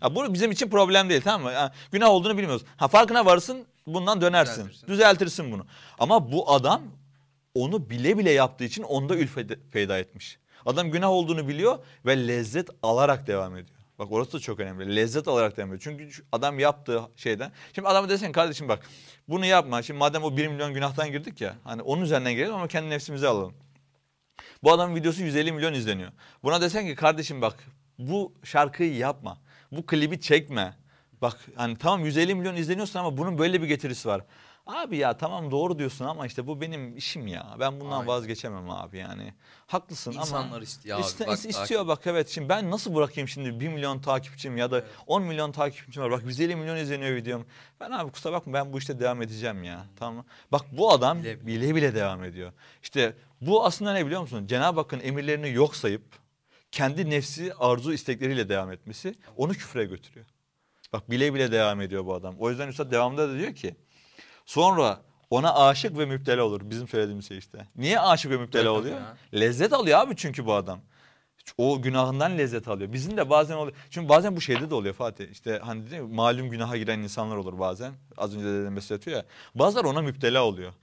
Ya bu bizim için problem değil tamam mı? Yani günah olduğunu bilmiyoruz. Ha farkına varsın bundan dönersin. Düzeltirsin. Düzeltirsin bunu. Ama bu adam onu bile bile yaptığı için onda ülfet peyda etmiş. Adam günah olduğunu biliyor ve lezzet alarak devam ediyor. Bak orası da çok önemli. Lezzet alarak devam ediyor. Çünkü adam yaptığı şeyden. Şimdi adama desen kardeşim bak bunu yapma. Şimdi madem o 1 milyon günahtan girdik ya. Hani onun üzerinden girelim ama kendi nefsimize alalım. Bu adamın videosu 150 milyon izleniyor. Buna desen ki kardeşim bak bu şarkıyı yapma. Bu klibi çekme. Bak hani tamam 150 milyon izleniyorsun ama bunun böyle bir getirisi var. Abi ya tamam doğru diyorsun ama işte bu benim işim ya. Ben bundan Aynen. vazgeçemem abi yani. Haklısın ama. İnsanlar istiyor abi. İste- Bak, istiyor bak evet. Şimdi ben nasıl bırakayım şimdi 1 milyon takipçim ya da 10 milyon takipçim var. Bak 150 milyon izleniyor videom. Ben abi kusura bakma ben bu işte devam edeceğim ya. Tamam mı? Bak bu adam Bile bile bile. bile, devam ediyor. İşte bu aslında ne biliyor musun? Cenab-ı Hakk'ın emirlerini yok sayıp kendi nefsi arzu istekleriyle devam etmesi onu küfre götürüyor. Bak bile bile devam ediyor bu adam. O yüzden Üstad devamında da diyor ki sonra ona aşık ve müptela olur. Bizim söylediğimiz şey işte. Niye aşık ve müptela oluyor? ya. Lezzet alıyor abi çünkü bu adam. O günahından lezzet alıyor. Bizim de bazen oluyor. Çünkü bazen bu şeyde de oluyor Fatih. İşte hani dedi malum günaha giren insanlar olur bazen. Az önce de dedim ya. Bazıları ona müptela oluyor.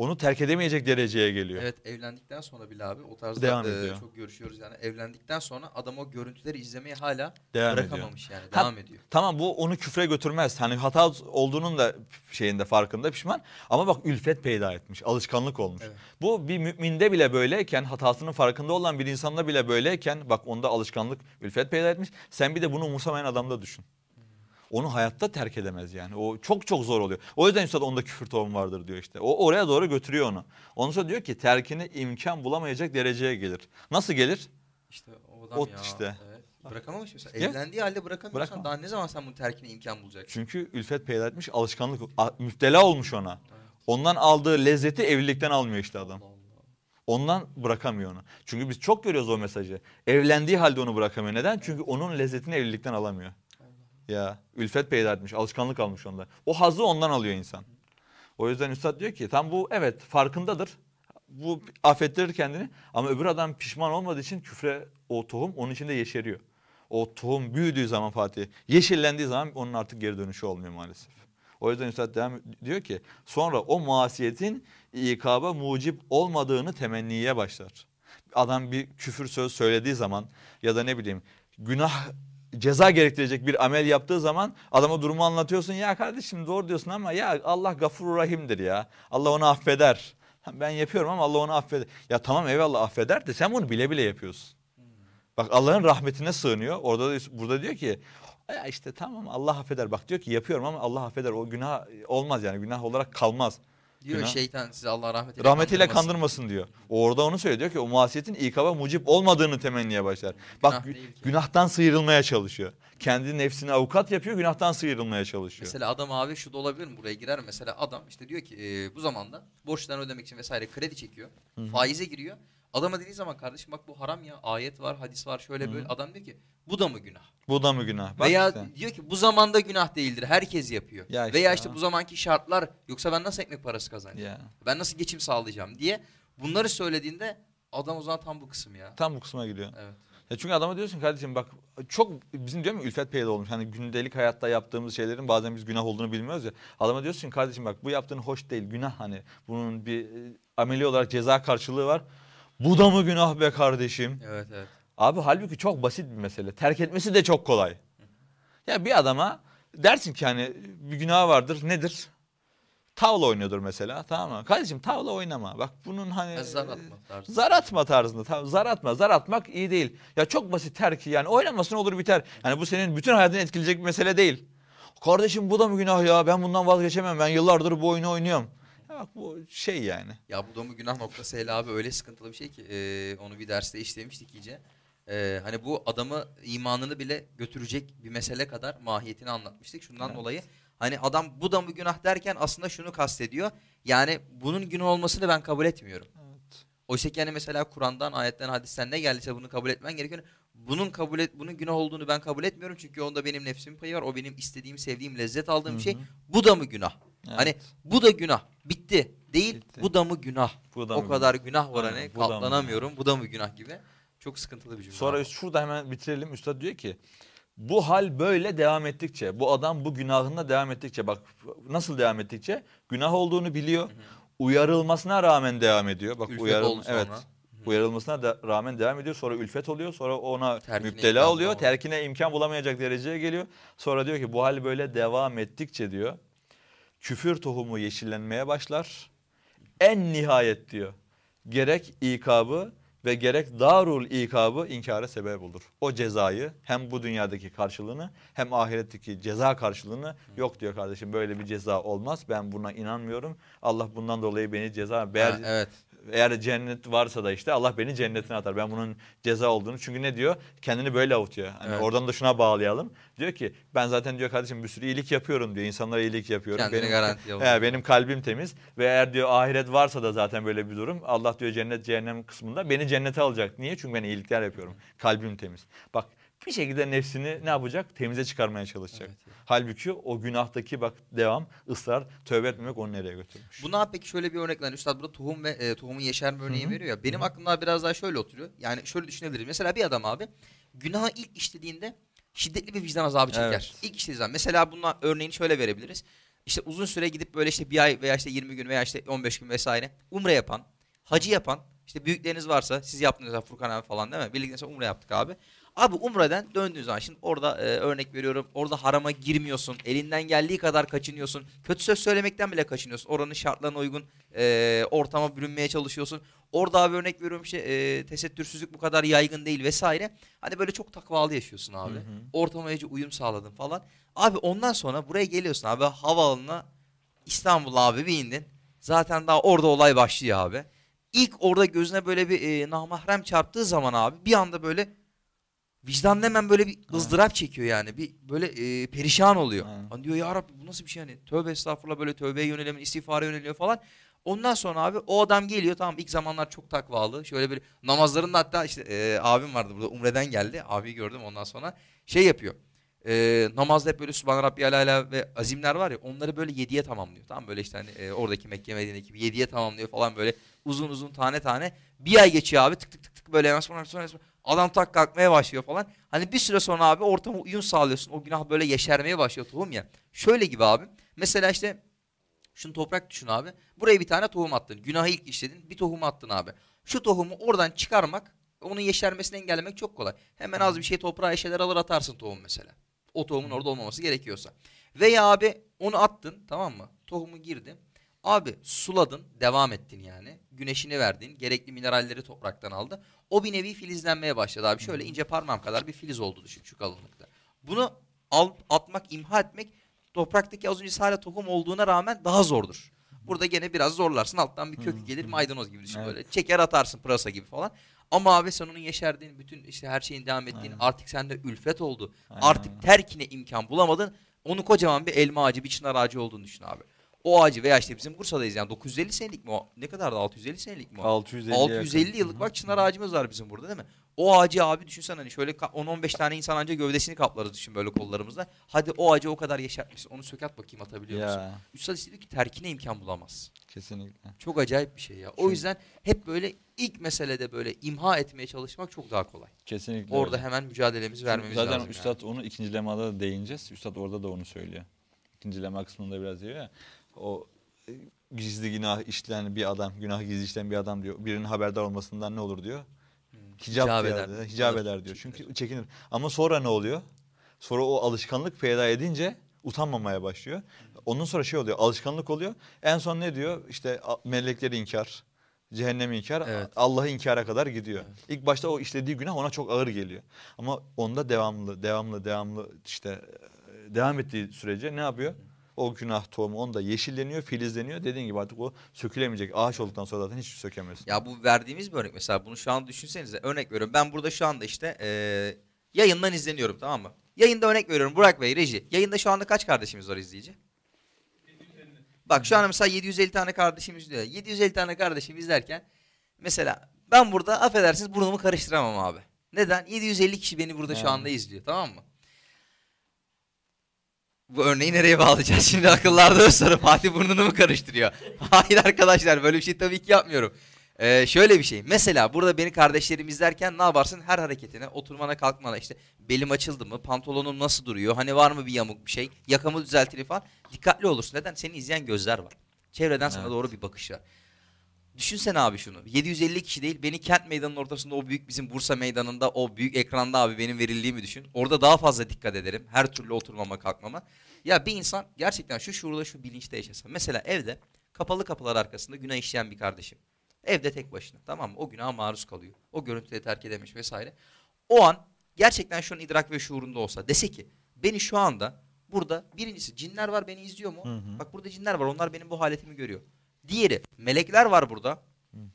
Onu terk edemeyecek dereceye geliyor. Evet evlendikten sonra bile abi o tarzda Devam e, ediyor. çok görüşüyoruz yani. Evlendikten sonra adam o görüntüleri izlemeyi hala Devam ediyor. bırakamamış yani. Ha- Devam ediyor. Tamam bu onu küfre götürmez. Hani hata olduğunun da şeyinde farkında pişman. Ama bak ülfet peyda etmiş. Alışkanlık olmuş. Evet. Bu bir müminde bile böyleyken hatasının farkında olan bir insanda bile böyleyken bak onda alışkanlık ülfet peyda etmiş. Sen bir de bunu umursamayan adamda düşün. Onu hayatta terk edemez yani. O çok çok zor oluyor. O yüzden Üstad onda küfür tohumu vardır diyor işte. O oraya doğru götürüyor onu. Ondan sonra diyor ki terkine imkan bulamayacak dereceye gelir. Nasıl gelir? İşte o adam O ya. işte. Evet. Bırakamamış mesela. Ya. Evlendiği halde bırakamıyorsan Bırakamam. daha ne zaman sen bunun terkine imkan bulacaksın? Çünkü ülfet peyda etmiş alışkanlık müptela olmuş ona. Ondan aldığı lezzeti evlilikten almıyor işte adam. Allah. Ondan bırakamıyor onu. Çünkü biz çok görüyoruz o mesajı. Evlendiği halde onu bırakamıyor. Neden? Çünkü onun lezzetini evlilikten alamıyor. Ya ülfet peyda etmiş, alışkanlık almış onda. O hazzı ondan alıyor insan. O yüzden üstad diyor ki tam bu evet farkındadır. Bu affettirir kendini ama öbür adam pişman olmadığı için küfre o tohum onun içinde yeşeriyor. O tohum büyüdüğü zaman Fatih, yeşillendiği zaman onun artık geri dönüşü olmuyor maalesef. O yüzden Üstad devam diyor ki sonra o muasiyetin ikaba mucip olmadığını temenniye başlar. Adam bir küfür söz söylediği zaman ya da ne bileyim günah ceza gerektirecek bir amel yaptığı zaman adama durumu anlatıyorsun. Ya kardeşim doğru diyorsun ama ya Allah gafur rahimdir ya. Allah onu affeder. Ben yapıyorum ama Allah onu affeder. Ya tamam eyvallah affeder de sen bunu bile bile yapıyorsun. Bak Allah'ın rahmetine sığınıyor. Orada da, burada diyor ki ya işte tamam Allah affeder. Bak diyor ki yapıyorum ama Allah affeder. O günah olmaz yani günah olarak kalmaz. Diyor Günah- şeytan size Allah rahmetiyle Rahmetiyle kandırmasın. kandırmasın diyor. Orada onu söylüyor diyor ki o masiyetin ikaba mucip olmadığını temenniye başlar. Bak Günah gü- değil ki. günahtan sıyrılmaya çalışıyor. Kendi nefsini avukat yapıyor günahtan sıyrılmaya çalışıyor. Mesela adam abi şu da olabilir mi? Buraya girer mesela adam işte diyor ki e, bu zamanda borçlarını ödemek için vesaire kredi çekiyor. Faize giriyor. Adama dediği zaman kardeşim bak bu haram ya. Ayet var, hadis var şöyle böyle. Adam diyor ki bu da mı günah? Bu da mı günah? Bak Veya işte. diyor ki bu zamanda günah değildir. Herkes yapıyor. Ya işte Veya işte ha. bu zamanki şartlar yoksa ben nasıl ekmek parası kazanacağım? Ya. Ben nasıl geçim sağlayacağım diye bunları söylediğinde adam o zaman tam bu kısım ya. Tam bu kısma gidiyor. Evet. Ya çünkü adama diyorsun kardeşim bak çok bizim diyorum ya ülfet peyda olmuş. Hani gündelik hayatta yaptığımız şeylerin bazen biz günah olduğunu bilmiyoruz ya. Adama diyorsun kardeşim bak bu yaptığın hoş değil günah hani. Bunun bir e, ameli olarak ceza karşılığı var. Bu da mı günah be kardeşim? Evet evet. Abi halbuki çok basit bir mesele. Terk etmesi de çok kolay. Ya bir adama dersin ki hani bir günah vardır nedir? Tavla oynuyordur mesela tamam mı? Kardeşim tavla oynama. Bak bunun hani... Ha, zar atma tarzı. Zar atma tarzında. Tamam, zar atma. Zar atmak iyi değil. Ya çok basit terki yani oynamasın olur biter. Yani bu senin bütün hayatını etkileyecek bir mesele değil. Kardeşim bu da mı günah ya? Ben bundan vazgeçemem. Ben yıllardır bu oyunu oynuyorum. Bak bu şey yani. Ya bu da mı günah noktası hele abi öyle sıkıntılı bir şey ki e, onu bir derste işlemiştik iyice. E, hani bu adamı imanını bile götürecek bir mesele kadar mahiyetini anlatmıştık. Şundan Evet. dolayı hani adam bu da mı günah derken aslında şunu kastediyor. Yani bunun günah olmasını ben kabul etmiyorum. Oysa ki yani mesela Kur'an'dan, ayetten, hadisten ne geldiyse bunu kabul etmen gerekiyor. Bunun kabul et, bunun günah olduğunu ben kabul etmiyorum çünkü onda benim nefsimin payı var. O benim istediğim, sevdiğim, lezzet aldığım bir şey. Bu da mı günah? Evet. Hani bu da günah. Bitti. Değil. Bitti. Bu da mı günah? Bu da o mı kadar günah var Aynen, hani bu da mı katlanamıyorum. Bu da mı günah gibi. Çok sıkıntılı bir cümle. Sonra abi. şurada hemen bitirelim. Üstad diyor ki bu hal böyle devam ettikçe, bu adam bu günahında devam ettikçe, bak nasıl devam ettikçe günah olduğunu biliyor. Uyarılmasına rağmen devam ediyor. Bak Ülfet uyarıl oldu sonra. evet. Uyarılmasına da rağmen devam ediyor. Sonra ülfet oluyor. Sonra ona Terkine müptela oluyor. Terkine imkan bulamayacak dereceye geliyor. Sonra diyor ki bu hal böyle devam ettikçe diyor. Küfür tohumu yeşillenmeye başlar. En nihayet diyor. Gerek ikabı ve gerek darul ikabı inkara sebep olur. O cezayı hem bu dünyadaki karşılığını hem ahiretteki ceza karşılığını yok diyor kardeşim böyle bir ceza olmaz. Ben buna inanmıyorum. Allah bundan dolayı beni ceza eğer, Ha, evet. Eğer cennet varsa da işte Allah beni cennetine atar. Ben bunun ceza olduğunu çünkü ne diyor? Kendini böyle avutuyor. Hani Evet. oradan da şuna bağlayalım. Diyor ki ben zaten diyor kardeşim bir sürü iyilik yapıyorum diyor. İnsanlara iyilik yapıyorum. Kendini benim, alıyor. He, benim kalbim temiz ve eğer diyor ahiret varsa da zaten böyle bir durum. Allah diyor cennet cehennem kısmında beni cennete alacak. Niye? Çünkü ben iyilikler yapıyorum. Kalbim temiz. Bak bir şekilde nefsini ne yapacak? Temize çıkarmaya çalışacak. Evet, evet. Halbuki o günahtaki bak devam, ısrar, tövbe etmemek onu nereye götürmüş? Buna peki şöyle bir örnek ver. Üstad burada tohum ve e, tohumun yeşerme örneği veriyor ya. Benim aklımda biraz daha şöyle oturuyor. Yani şöyle düşünebiliriz. Mesela bir adam abi günahı ilk işlediğinde şiddetli bir vicdan azabı çeker. Evet. İlk işlediği zaman. Mesela bunun örneğini şöyle verebiliriz. işte uzun süre gidip böyle işte bir ay veya işte 20 gün veya işte 15 gün vesaire umre yapan, hacı yapan, işte büyükleriniz varsa siz yaptınız Furkan abi falan değil mi? Birlikte mesela umre yaptık abi. Abi umreden döndüğün zaman şimdi orada e, örnek veriyorum orada harama girmiyorsun. Elinden geldiği kadar kaçınıyorsun. Kötü söz söylemekten bile kaçınıyorsun. Oranın şartlarına uygun e, ortama bürünmeye çalışıyorsun. Orada abi örnek veriyorum işte e, tesettürsüzlük bu kadar yaygın değil vesaire. Hani böyle çok takvalı yaşıyorsun abi. Hı hı. Ortama iyice uyum sağladın falan. Abi ondan sonra buraya geliyorsun abi havaalanına İstanbul'a abi bir indin. Zaten daha orada olay başlıyor abi. İlk orada gözüne böyle bir e, namahrem çarptığı zaman abi bir anda böyle vicdanın hemen böyle bir ızdırap çekiyor yani. Bir böyle e, perişan oluyor. Aynen. Hani diyor ya Rabbi bu nasıl bir şey hani tövbe estağfurullah böyle tövbeye yönelemin istiğfara yöneliyor falan. Ondan sonra abi o adam geliyor tamam ilk zamanlar çok takvalı. Şöyle bir namazlarında hatta işte e, abim vardı burada Umre'den geldi. Abi gördüm ondan sonra şey yapıyor. E, namazda hep böyle Subhan Rabbi Ala ve azimler var ya onları böyle yediye tamamlıyor. Tamam böyle işte hani e, oradaki Mekke Medine'deki gibi yediye tamamlıyor falan böyle uzun uzun tane tane. Bir ay geçiyor abi tık tık tık tık böyle hemen sonra sonra adam tak kalkmaya başlıyor falan. Hani bir süre sonra abi ortama uyum sağlıyorsun. O günah böyle yeşermeye başlıyor tohum ya. Şöyle gibi abi. Mesela işte şunu toprak düşün abi. Buraya bir tane tohum attın. Günahı ilk işledin. Bir tohum attın abi. Şu tohumu oradan çıkarmak, onun yeşermesini engellemek çok kolay. Hemen az bir şey toprağa eşeler alır atarsın tohum mesela. O tohumun orada olmaması gerekiyorsa. Veya abi onu attın tamam mı? Tohumu girdi. Abi suladın, devam ettin yani. Güneşini verdin, gerekli mineralleri topraktan aldı. O bir nevi filizlenmeye başladı abi. Şöyle ince parmağım kadar bir filiz oldu düşün şu kalınlıkta. Bunu al, atmak, imha etmek topraktaki az önce hala tohum olduğuna rağmen daha zordur. Burada gene biraz zorlarsın. Alttan bir kök gelir maydanoz gibi düşün Evet. böyle. Çeker atarsın pırasa gibi falan. Ama abi sen onun yeşerdiğin bütün işte her şeyin devam ettiğin Aynen. artık sende ülfet oldu. Aynen, Artık terkine imkan bulamadın. Onu kocaman bir elma ağacı, bir çınar ağacı olduğunu düşün abi. O ağacı veya işte bizim Bursa'dayız yani 950 senelik mi o? Ne kadardı 650 senelik mi o? 650 650 yakın. yıllık bak çınar ağacımız var bizim burada değil mi? O ağacı abi düşünsen hani şöyle ka- 10-15 tane insan anca gövdesini kaplarız düşün böyle kollarımızda. Hadi o ağacı o kadar yeşertmişsin onu sökat bakayım atabiliyor musun? Ya Üstad istedi ki terkine imkan bulamaz. kesinlikle. Çok acayip bir şey ya. O Çünkü- yüzden hep böyle ilk meselede böyle imha etmeye çalışmak çok daha kolay. Kesinlikle. Orada öyle. hemen mücadelemizi vermemiz Zaten lazım. yani. Üstad onu ikinci lemada da değineceğiz. Üstad orada da onu söylüyor. İkinci lema kısmında biraz diyor ya. O e, gizli günah işleyen bir adam, günah gizli işleyen bir adam diyor. Birinin haberdar olmasından ne olur diyor. Hicap, Hicap diyor, eder. diyor, Hicap eder diyor. Çünkü çekinir. Ama sonra ne oluyor? Sonra o alışkanlık peyda edince utanmamaya başlıyor. Ondan sonra şey oluyor, alışkanlık oluyor. En son ne diyor? İşte melekleri inkar, cehennemi inkar, Evet. Allah'ı inkara kadar gidiyor. İlk başta o işlediği günah ona çok ağır geliyor. Ama onda devamlı, devamlı, devamlı işte e, devam ettiği sürece ne yapıyor? O günah tohumu onda yeşilleniyor, filizleniyor. Dediğin gibi artık o sökülemeyecek. Ağaç olduktan sonra zaten hiç sökemezsin. Ya bu verdiğimiz bir örnek mesela bunu şu an düşünsenize örnek veriyorum. Ben burada şu anda işte eee, yayından izleniyorum tamam mı? Yayında örnek veriyorum Burak Bey reji. Yayında şu anda kaç kardeşimiz var izleyici? Bak şu an mesela 750 tane kardeşimiz izliyor. 750 tane kardeşim izlerken mesela ben burada affedersiniz burnumu karıştıramam abi. Neden? 750 kişi beni burada şu Yani. anda izliyor tamam mı? Bu örneği nereye bağlayacağız? Şimdi akıllarda öz soru Fatih burnunu mu karıştırıyor? Hayır arkadaşlar böyle bir şey tabii ki yapmıyorum. Ee, şöyle bir şey. Mesela burada beni kardeşlerim izlerken ne yaparsın? Her hareketine, oturmana, kalkmana işte belim açıldı mı, pantolonum nasıl duruyor, hani var mı bir yamuk bir şey, yakamı düzeltiri falan. Dikkatli olursun. Neden? Seni izleyen gözler var. Çevreden sana Evet. doğru bir bakış var. Düşünsene abi şunu. 750 kişi değil beni kent meydanının ortasında o büyük bizim Bursa meydanında o büyük ekranda abi benim verildiğimi düşün. Orada daha fazla dikkat ederim. Her türlü oturmama kalkmama. Ya bir insan gerçekten şu şuurda şu bilinçte yaşasa. Mesela evde kapalı kapılar arkasında günah işleyen bir kardeşim. Evde tek başına tamam mı? O günaha maruz kalıyor. O görüntüleri terk edemiş vesaire. O an gerçekten şunun idrak ve şuurunda olsa dese ki beni şu anda burada birincisi cinler var beni izliyor mu? Hı hı. Bak burada cinler var onlar benim bu haletimi görüyor. Diğeri melekler var burada.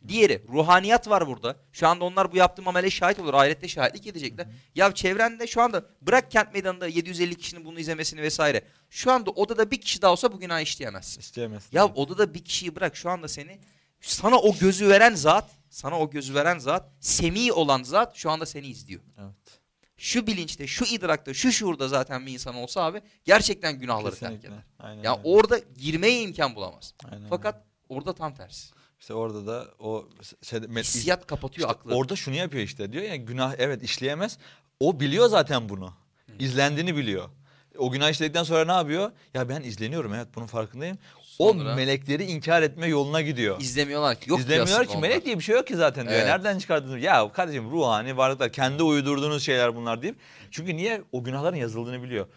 Diğeri ruhaniyat var burada. Şu anda onlar bu yaptığım amele şahit olur. Ahirette şahitlik edecekler. Ya çevrende şu anda bırak kent meydanında 750 kişinin bunu izlemesini vesaire. Şu anda odada bir kişi daha olsa bu günahı işleyemezsin. İsteyemezsin. Ya odada bir kişiyi bırak şu anda seni sana o gözü veren zat, sana o gözü veren zat, semi olan zat şu anda seni izliyor. Evet. Şu bilinçte, şu idrakta, şu şuurda zaten bir insan olsa abi gerçekten günahları terk Kesinlikle. eder. Aynen Ya öyle. orada girmeye imkan bulamaz. Aynen Fakat orada tam tersi. İşte orada da o şey, Hissiyat kapatıyor işte aklı. orada şunu yapıyor işte diyor ya günah evet işleyemez. O biliyor zaten bunu. İzlendiğini biliyor. O günah işledikten sonra ne yapıyor? Ya ben izleniyorum evet bunun farkındayım. Sonra? O melekleri inkar etme yoluna gidiyor. İzlemiyorlar ki. Yok İzlemiyor ki melek diye bir şey yok ki zaten diyor. Evet. Nereden çıkardınız? Ya kardeşim ruhani varlıklar kendi uydurduğunuz şeyler bunlar deyip. Çünkü niye? O günahların yazıldığını biliyor.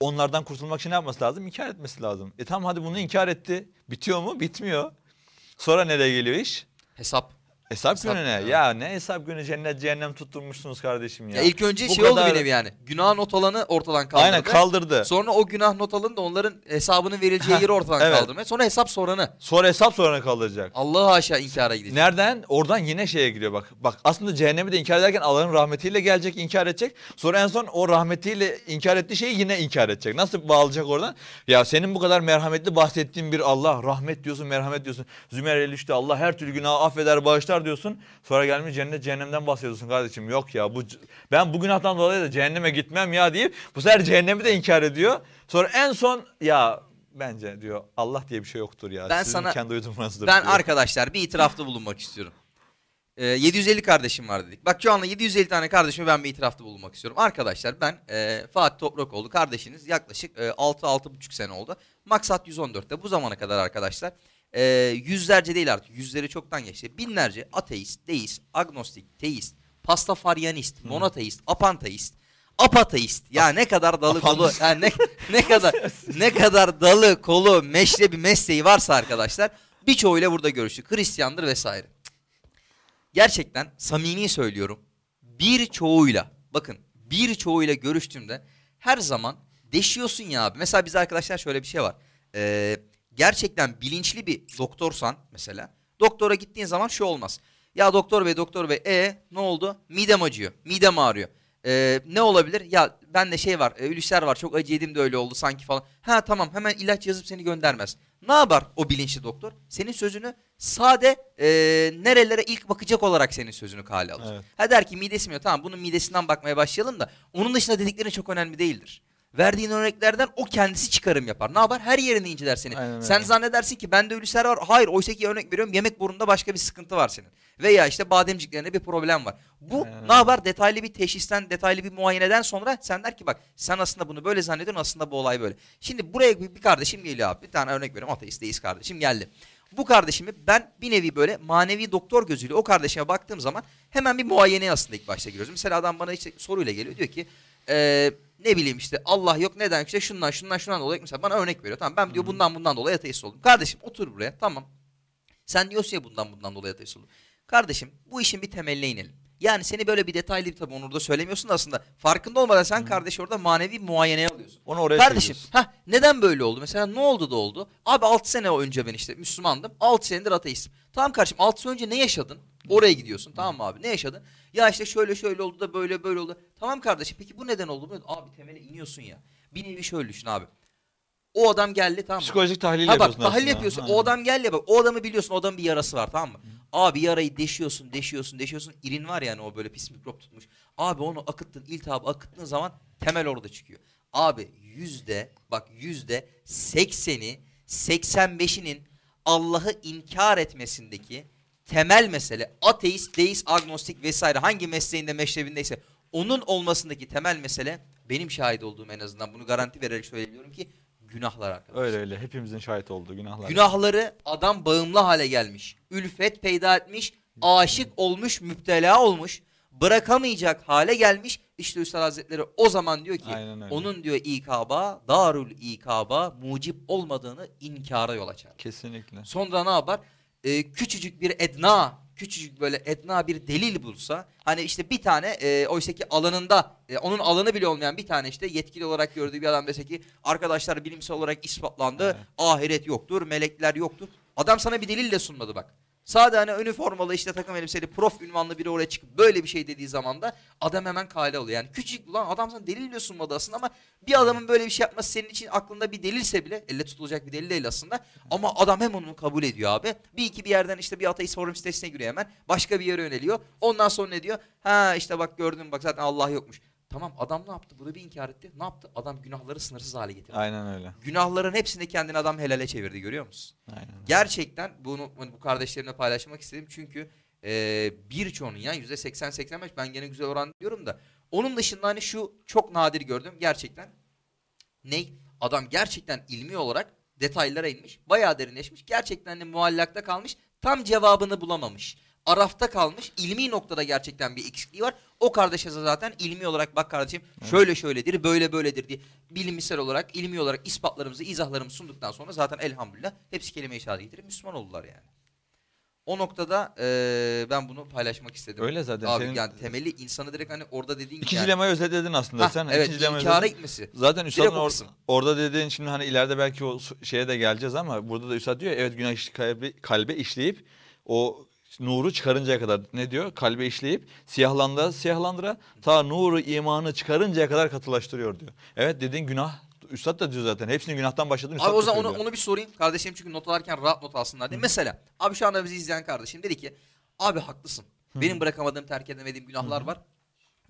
Onlardan kurtulmak için ne yapması lazım? İnkar etmesi lazım. E tamam hadi bunu inkar etti. Bitiyor mu? Bitmiyor. Sonra nereye geliyor iş? Hesap. Hesap, Hesap gününe. günü. Ya ne hesap günü cennet cehennem tutturmuşsunuz kardeşim ya. Ya, ilk önce Bu şey oldu kadar- bir nevi yani. Günah not alanı ortadan kaldırdı. Aynen kaldırdı. Sonra o günah not alanı da onların hesabının verileceği yeri ortadan evet. kaldırmaya. Sonra hesap soranı. Sonra hesap sonra kaldıracak. Allah'a aşağı inkara gidecek. Nereden? Oradan yine şeye gidiyor bak. Bak aslında cehennemi de inkar ederken Allah'ın rahmetiyle gelecek, inkar edecek. Sonra en son o rahmetiyle inkar ettiği şeyi yine inkar edecek. Nasıl bağlayacak oradan? Ya senin bu kadar merhametli bahsettiğin bir Allah, rahmet diyorsun, merhamet diyorsun. Zümer 53'te Allah her türlü günahı affeder, bağışlar diyorsun. Sonra gelmiş cennet cehennemden bahsediyorsun kardeşim. Yok ya bu ben bu günahtan dolayı da cehenneme gitmem ya deyip bu sefer cehennemi de inkar ediyor. Sonra en son ya bence diyor Allah diye bir şey yoktur ya. Ben Sizin sana- kendi uydurmanızdır Ben diyor. arkadaşlar bir itirafta bulunmak istiyorum. Ee, 750 kardeşim var dedik. Bak şu anda 750 tane kardeşime ben bir itirafta bulunmak istiyorum. Arkadaşlar ben e, Fatih Toprakoğlu kardeşiniz yaklaşık e, 6-6,5 sene oldu. Maksat 114'te bu zamana kadar arkadaşlar e, yüzlerce değil artık yüzleri çoktan geçti. Binlerce ateist, deist, agnostik, teist, pastafaryanist, monoteist, apanteist, apateist. Ya ne kadar dalı kolu, ya ne ne kadar ne kadar dalı kolu meşrebi mesleği varsa arkadaşlar birçoğuyla burada görüştük. Hristiyandır vesaire. Gerçekten samimi söylüyorum. Birçoğuyla bakın birçoğuyla görüştüğümde her zaman deşiyorsun ya abi. Mesela biz arkadaşlar şöyle bir şey var. Ee, gerçekten bilinçli bir doktorsan mesela doktora gittiğin zaman şu olmaz. Ya doktor bey doktor bey e ne oldu? Midem acıyor. Midem ağrıyor. Ee, ne olabilir? Ya bende şey var. E, var. Çok acı yedim de öyle oldu sanki falan. Ha tamam hemen ilaç yazıp seni göndermez. Ne yapar o bilinçli doktor? Senin sözünü sade e, nerelere ilk bakacak olarak senin sözünü kale alır. Evet. Ha der ki midesi mi? Tamam bunun midesinden bakmaya başlayalım da onun dışında dediklerin çok önemli değildir. Verdiğin örneklerden o kendisi çıkarım yapar. Ne yapar? Her yerini inceler seni. Aynen Sen öyle. zannedersin ki bende ülser var. Hayır oysa ki örnek veriyorum yemek burunda başka bir sıkıntı var senin. Veya işte bademciklerinde bir problem var. Bu Aynen ne yapar? Detaylı bir teşhisten, detaylı bir muayeneden sonra sen der ki bak sen aslında bunu böyle zannediyorsun aslında bu olay böyle. Şimdi buraya bir bir kardeşim geliyor abi. Bir tane örnek veriyorum ateist deist kardeşim geldi. Bu kardeşimi ben bir nevi böyle manevi doktor gözüyle o kardeşime baktığım zaman hemen bir muayeneye aslında ilk başta giriyoruz. Mesela adam bana işte soruyla geliyor diyor ki eee, ne bileyim işte Allah yok neden işte şundan şundan şundan dolayı mesela bana örnek veriyor. Tamam ben diyor bundan bundan dolayı ateist oldum. Kardeşim otur buraya tamam. Sen diyorsun ya bundan bundan dolayı ateist oldum. Kardeşim bu işin bir temeline inelim. Yani seni böyle bir detaylı bir tabii onu da söylemiyorsun da aslında farkında olmadan sen kardeşi orada manevi muayeneye alıyorsun. Onu oraya Kardeşim ha neden böyle oldu? Mesela ne oldu da oldu? Abi 6 sene önce ben işte Müslümandım. 6 senedir ateistim. Tamam kardeşim 6 sene önce ne yaşadın? Oraya gidiyorsun tamam mı abi? Ne yaşadın? Ya işte şöyle şöyle oldu da böyle böyle oldu. Tamam kardeşim peki bu neden oldu? Bu- Abi temele iniyorsun ya. Bir nevi şöyle düşün abi. O adam geldi tamam mı? Psikolojik tahlil Ha bak yapıyorsun tahlil aslında. yapıyorsun. Aynen. O adam gel ya bak. O adamı biliyorsun. O adamın bir yarası var tamam mı? Abi yarayı deşiyorsun, deşiyorsun, deşiyorsun. İrin var yani o böyle pis mikrop tutmuş. Abi onu akıttın, iltihabı akıttığın zaman temel orada çıkıyor. Abi yüzde bak yüzde sekseni, 85'inin Allah'ı inkar etmesindeki temel mesele ateist, deist, agnostik vesaire hangi mesleğinde meşrebindeyse onun olmasındaki temel mesele benim şahit olduğum en azından bunu garanti vererek söyleyebiliyorum ki günahlar arkadaşlar. Öyle öyle hepimizin şahit olduğu günahlar. Günahları adam bağımlı hale gelmiş. Ülfet peyda etmiş. Aşık olmuş, müptela olmuş. Bırakamayacak hale gelmiş. İşte Üstad Hazretleri o zaman diyor ki onun diyor ikaba, darul ikaba mucip olmadığını inkara yol açar. Kesinlikle. Sonra ne yapar? Ee, küçücük bir edna, küçücük böyle edna bir delil bulsa, hani işte bir tane e, oysa ki alanında, e, onun alanı bile olmayan bir tane işte yetkili olarak gördüğü bir adam dese ki arkadaşlar bilimsel olarak ispatlandı, Evet. ahiret yoktur, melekler yoktur. Adam sana bir delil de sunmadı bak. Sade hani üniformalı işte takım elbiseli prof ünvanlı biri oraya çıkıp böyle bir şey dediği zaman da adam hemen kale oluyor. Yani küçücük ulan adam sana delil bile sunmadı aslında ama bir adamın böyle bir şey yapması senin için aklında bir delilse bile elle tutulacak bir delil değil aslında. Ama adam hem onu kabul ediyor abi. Bir iki bir yerden işte bir ateist forum sitesine giriyor hemen. Başka bir yere yöneliyor. Ondan sonra ne diyor? Ha işte bak gördün bak zaten Allah yokmuş. Tamam adam ne yaptı? Bunu bir inkar etti. Ne yaptı? Adam günahları sınırsız hale getirdi. Aynen öyle. Günahların hepsini kendini adam helale çevirdi görüyor musun? Aynen. Gerçekten bunu bu kardeşlerimle paylaşmak istedim çünkü e, birçoğunun yani yüzde 80-85 ben gene güzel oran diyorum da onun dışında hani şu çok nadir gördüm gerçekten Ne? Adam gerçekten ilmi olarak detaylara inmiş. Bayağı derinleşmiş. Gerçekten de muallakta kalmış. Tam cevabını bulamamış. Arafta kalmış. ilmi noktada gerçekten bir eksikliği var. O kardeşe zaten ilmi olarak bak kardeşim şöyle şöyledir, böyle böyledir diye bilimsel olarak, ilmi olarak ispatlarımızı, izahlarımızı sunduktan sonra zaten elhamdülillah hepsi kelime-i şehadet getirip Müslüman oldular yani. O noktada eee, ben bunu paylaşmak istedim. Öyle zaten. Abi Senin yani temeli insanı direkt hani orada dediğin ikinci yani, lemayı özetledin aslında. Hah, Sen evet ikinci inkara gitmesi. Zaten üstadın or- orada dediğin şimdi hani ileride belki o şeye de geleceğiz ama burada da üstad diyor evet günah kalbe, kalbe işleyip o nuru çıkarıncaya kadar ne diyor? Kalbe işleyip siyahlandıra siyahlandıra ta nuru imanı çıkarıncaya kadar katılaştırıyor diyor. Evet dediğin günah üstad da diyor zaten. Hepsinin günahtan başladığını üstad Abi o zaman onu, onu bir sorayım. Kardeşim çünkü not alırken rahat not alsınlar diye. Mesela abi şu anda bizi izleyen kardeşim dedi ki abi haklısın. Benim bırakamadığım terk edemediğim günahlar var.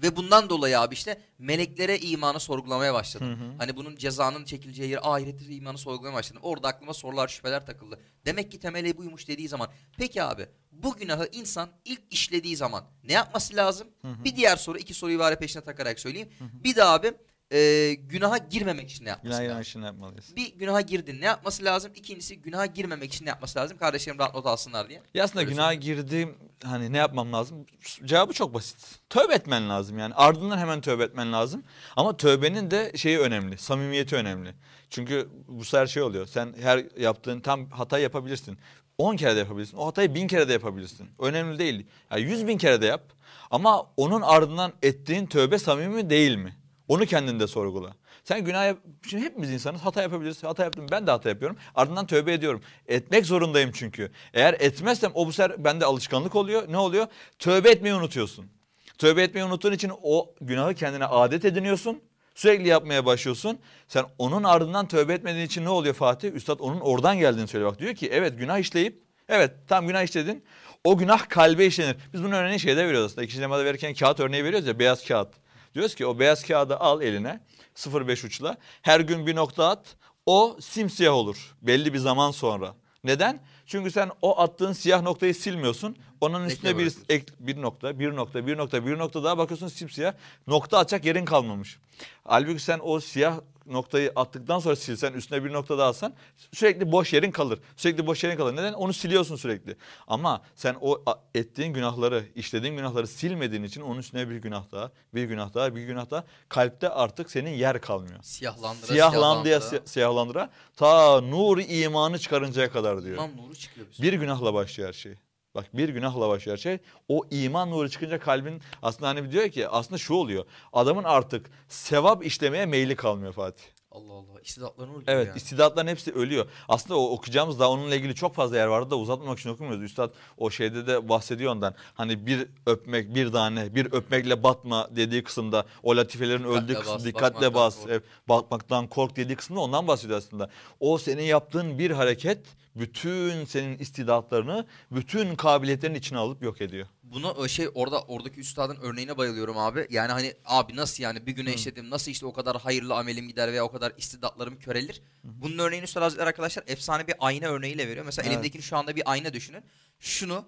Ve bundan dolayı abi işte meleklere imanı sorgulamaya başladım. Hani bunun cezanın çekileceği yer ahirette imanı sorgulamaya başladım. Orada aklıma sorular şüpheler takıldı. Demek ki temeli buymuş dediği zaman. Peki abi bu günahı insan ilk işlediği zaman ne yapması lazım? Bir diğer soru iki soruyu bari peşine takarak söyleyeyim. Bir de abi e, günaha girmemek için ne yapması Günah lazım? için ne yapmalıyız? Bir günaha girdin ne yapması lazım? İkincisi günaha girmemek için ne yapması lazım? Kardeşlerim rahat not alsınlar diye. Ya aslında Öyle günaha girdiğim hani ne yapmam lazım? Cevabı çok basit. Tövbe etmen lazım yani. Ardından hemen tövbe etmen lazım. Ama tövbenin de şeyi önemli. Samimiyeti önemli. Çünkü bu sefer şey oluyor. Sen her yaptığın tam hata yapabilirsin. 10 kere de yapabilirsin. O hatayı bin kere de yapabilirsin. Önemli değil. Yani 100 bin kere de yap. Ama onun ardından ettiğin tövbe samimi mi değil mi? Onu kendinde sorgula. Sen günah yap... Şimdi hepimiz insanız. Hata yapabiliriz. Hata yaptım. Ben de hata yapıyorum. Ardından tövbe ediyorum. Etmek zorundayım çünkü. Eğer etmezsem o bu sefer bende alışkanlık oluyor. Ne oluyor? Tövbe etmeyi unutuyorsun. Tövbe etmeyi unuttuğun için o günahı kendine adet ediniyorsun. Sürekli yapmaya başlıyorsun. Sen onun ardından tövbe etmediğin için ne oluyor Fatih? Üstad onun oradan geldiğini söylüyor. Bak diyor ki evet günah işleyip evet tam günah işledin. O günah kalbe işlenir. Biz bunun örneğini şeyde veriyoruz aslında. İkinci lemada verirken kağıt örneği veriyoruz ya beyaz kağıt. Diyoruz ki o beyaz kağıdı al eline 0.5 uçla. Her gün bir nokta at. O simsiyah olur belli bir zaman sonra. Neden? Çünkü sen o attığın siyah noktayı silmiyorsun. Onun üstüne bir, ek, bir nokta, bir nokta, bir nokta, bir nokta daha bakıyorsun simsiyah. Nokta atacak yerin kalmamış. Halbuki sen o siyah noktayı attıktan sonra silsen üstüne bir nokta daha atsan sürekli boş yerin kalır. Sürekli boş yerin kalır. Neden? Onu siliyorsun sürekli. Ama sen o ettiğin günahları, işlediğin günahları silmediğin için onun üstüne bir günah daha, bir günah daha, bir günah daha kalpte artık senin yer kalmıyor. Siyahlandıra siyahlandıra. si- siyahlandıra ta nuru imanı çıkarıncaya kadar diyor. İman nuru çıkıyor. Bir günahla başlıyor her şey. Bak bir günahla her şey. O iman nuru çıkınca kalbin aslında hani diyor ki aslında şu oluyor. Adamın artık sevap işlemeye meyli kalmıyor Fatih. Allah Allah. İstidatlarını öldürüyor Evet yani. istidatların hepsi ölüyor. Aslında o okuyacağımız daha onunla ilgili çok fazla yer vardı da uzatmamak için okumuyoruz. Üstad o şeyde de bahsediyor ondan. Hani bir öpmek bir tane bir öpmekle batma dediği kısımda o latifelerin Dikkatle öldüğü kısım dikkatle bas kork. evet, bakmaktan kork dediği kısımda ondan bahsediyor aslında. O senin yaptığın bir hareket bütün senin istidatlarını bütün kabiliyetlerin içine alıp yok ediyor. Buna ö, şey orada oradaki üstadın örneğine bayılıyorum abi. Yani hani abi nasıl yani bir güne işledim nasıl işte o kadar hayırlı amelim gider veya o kadar istidatlarım körelir. Bunun örneğini Üstad Hazretleri arkadaşlar efsane bir ayna örneğiyle veriyor. Mesela Evet. elimdekini şu anda bir ayna düşünün. Şunu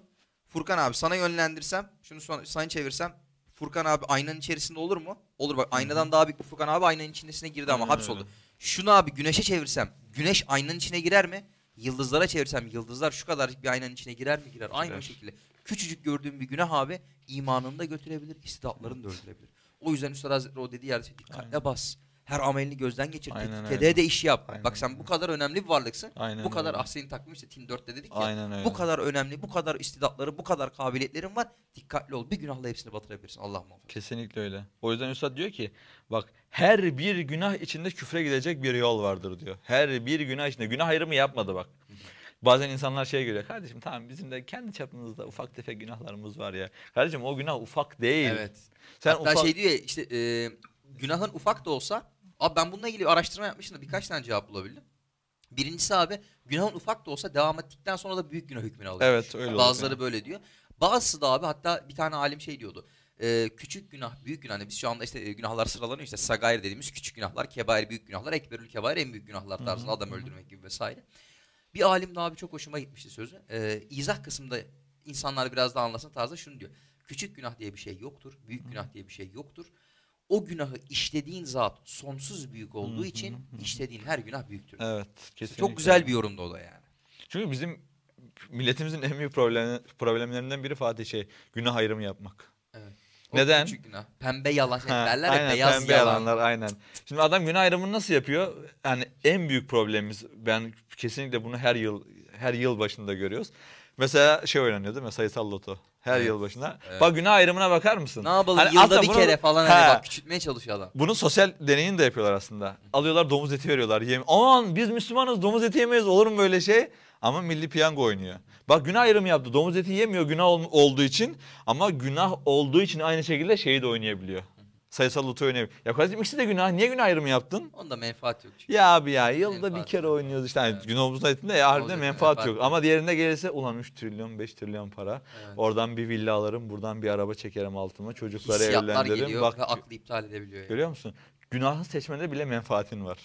Furkan abi sana yönlendirsem şunu sana çevirsem Furkan abi aynanın içerisinde olur mu? Olur bak aynadan daha büyük bir Furkan abi aynanın içindesine girdi ama Aynen hapsoldu. öyle. Şunu abi güneşe çevirsem güneş aynanın içine girer mi? Yıldızlara çevirsem yıldızlar şu kadarcık bir aynanın içine girer mi? Girer. Aynı Girer. şekilde. Küçücük gördüğüm bir günah abi imanını da götürebilir, istidatlarını da öldürebilir. O yüzden Üstad Hazretleri o dediği yerde dikkatle Aynen. bas. Her amelini gözden geçir. Aynen Tetkik öyle. ede de işi yap. Aynen Bak sen bu kadar önemli bir varlıksın. Aynen bu kadar öyle. ahsenin takvim işte Tin 4'te dedik ya. Aynen öyle. Bu kadar önemli, bu kadar istidatları, bu kadar kabiliyetlerin var. Dikkatli ol. Bir günahla hepsini batırabilirsin. Allah muhafaza. Kesinlikle öyle. O yüzden Üstad diyor ki bak her bir günah içinde küfre gidecek bir yol vardır diyor. Her bir günah içinde. Günah ayrımı yapmadı bak. Bazen insanlar şey görüyor. Kardeşim tamam bizim de kendi çapımızda ufak tefek günahlarımız var ya. Kardeşim o günah ufak değil. Evet. Sen Hatta ufak... şey diyor ya işte e, günahın ufak da olsa abi ben bununla ilgili araştırma yapmıştım da birkaç tane cevap bulabildim. Birincisi abi günahın ufak da olsa devam ettikten sonra da büyük günah hükmünü alıyor. Evet, öyle oluyor Bazıları yani. böyle diyor. Bazısı da abi hatta bir tane alim şey diyordu. E, küçük günah, büyük günah. Hani biz şu anda işte e, günahlar sıralanıyor işte sagair dediğimiz küçük günahlar, kebair büyük günahlar, ekberül kebair en büyük günahlar tarzında adam öldürmek gibi vesaire. Bir alim daha abi çok hoşuma gitmişti sözü. E, izah kısmında insanlar biraz daha anlasın tarzda şunu diyor. Küçük günah diye bir şey yoktur. Büyük günah diye bir şey yoktur. o günahı işlediğin zat sonsuz büyük olduğu için işlediğin her günah büyüktür. Evet. Kesinlikle. Çok güzel bir yorumdu o da yani. Çünkü bizim milletimizin en büyük problem, problemlerinden biri Fatih şey günah ayrımı yapmak. O Neden? Küçük günah. Pembe yalan. Şey Ha, derler ya aynen, beyaz pembe yalan. yalanlar aynen. Şimdi adam günah ayrımını nasıl yapıyor? Yani en büyük problemimiz ben kesinlikle bunu her yıl her yıl başında görüyoruz. Mesela şey oynanıyor değil mi? Sayısal loto. Her Evet, yıl başında. evet. Bak günah ayrımına bakar mısın? Ne yapalım Hani yılda bir bunu- kere falan He. hani bak küçültmeye çalışıyor adam. Bunu sosyal deneyini de yapıyorlar aslında. Alıyorlar domuz eti veriyorlar. Yem Aman biz Müslümanız domuz eti yemeyiz olur mu böyle şey? Ama milli piyango oynuyor. Bak günah ayrımı yaptı. Domuz eti yemiyor günah ol- olduğu için. Ama günah olduğu için aynı şekilde şeyi de oynayabiliyor. Sayısal loto oynayabiliyor. Ya kardeşim ikisi de günah. Niye günah ayrımı yaptın? Onda menfaat yok çünkü. Ya abi ya yılda bir Menfaat kere yok. oynuyoruz işte. Yani Evet. günahımızın etinde ya harbiden menfaat menfaat yok. yok. Ama diğerinde gelirse ulan 3 trilyon 5 trilyon para. Evet. Oradan bir villa alırım buradan bir araba çekerim altıma çocukları Hissiyatlar evlendiririm. geliyor Bak ve aklı iptal edebiliyor. Yani. Görüyor musun? Günahın seçmende bile menfaatin var.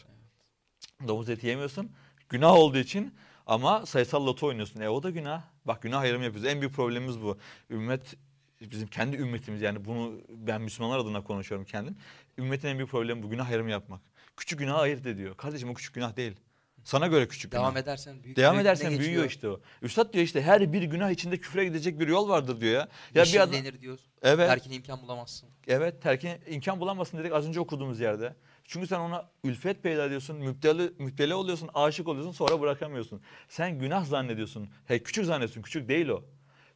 Domuz eti yemiyorsun. Günah olduğu için ama sayısal loto oynuyorsun. E o da günah. Bak günah ayrımı yapıyoruz. En büyük problemimiz bu. Ümmet bizim kendi ümmetimiz yani bunu ben Müslümanlar adına konuşuyorum kendim. Ümmetin en büyük problemi bu günah ayrımı yapmak. Küçük günahı ayırt ediyor. Kardeşim o küçük günah değil. Sana göre küçük Devam günah. edersen büyük Devam edersen büyüyor geçiyor. işte o. Üstad diyor işte her bir günah içinde küfre gidecek bir yol vardır diyor ya. Ya bir adam, Yeşillenir diyoruz. evet. Terkine imkan bulamazsın. Evet terkin imkan bulamazsın dedik az önce okuduğumuz yerde. Çünkü sen ona ülfet peyda ediyorsun, müpteli, müptele oluyorsun, aşık oluyorsun sonra bırakamıyorsun. Sen günah zannediyorsun. Hey küçük zannediyorsun, küçük değil o.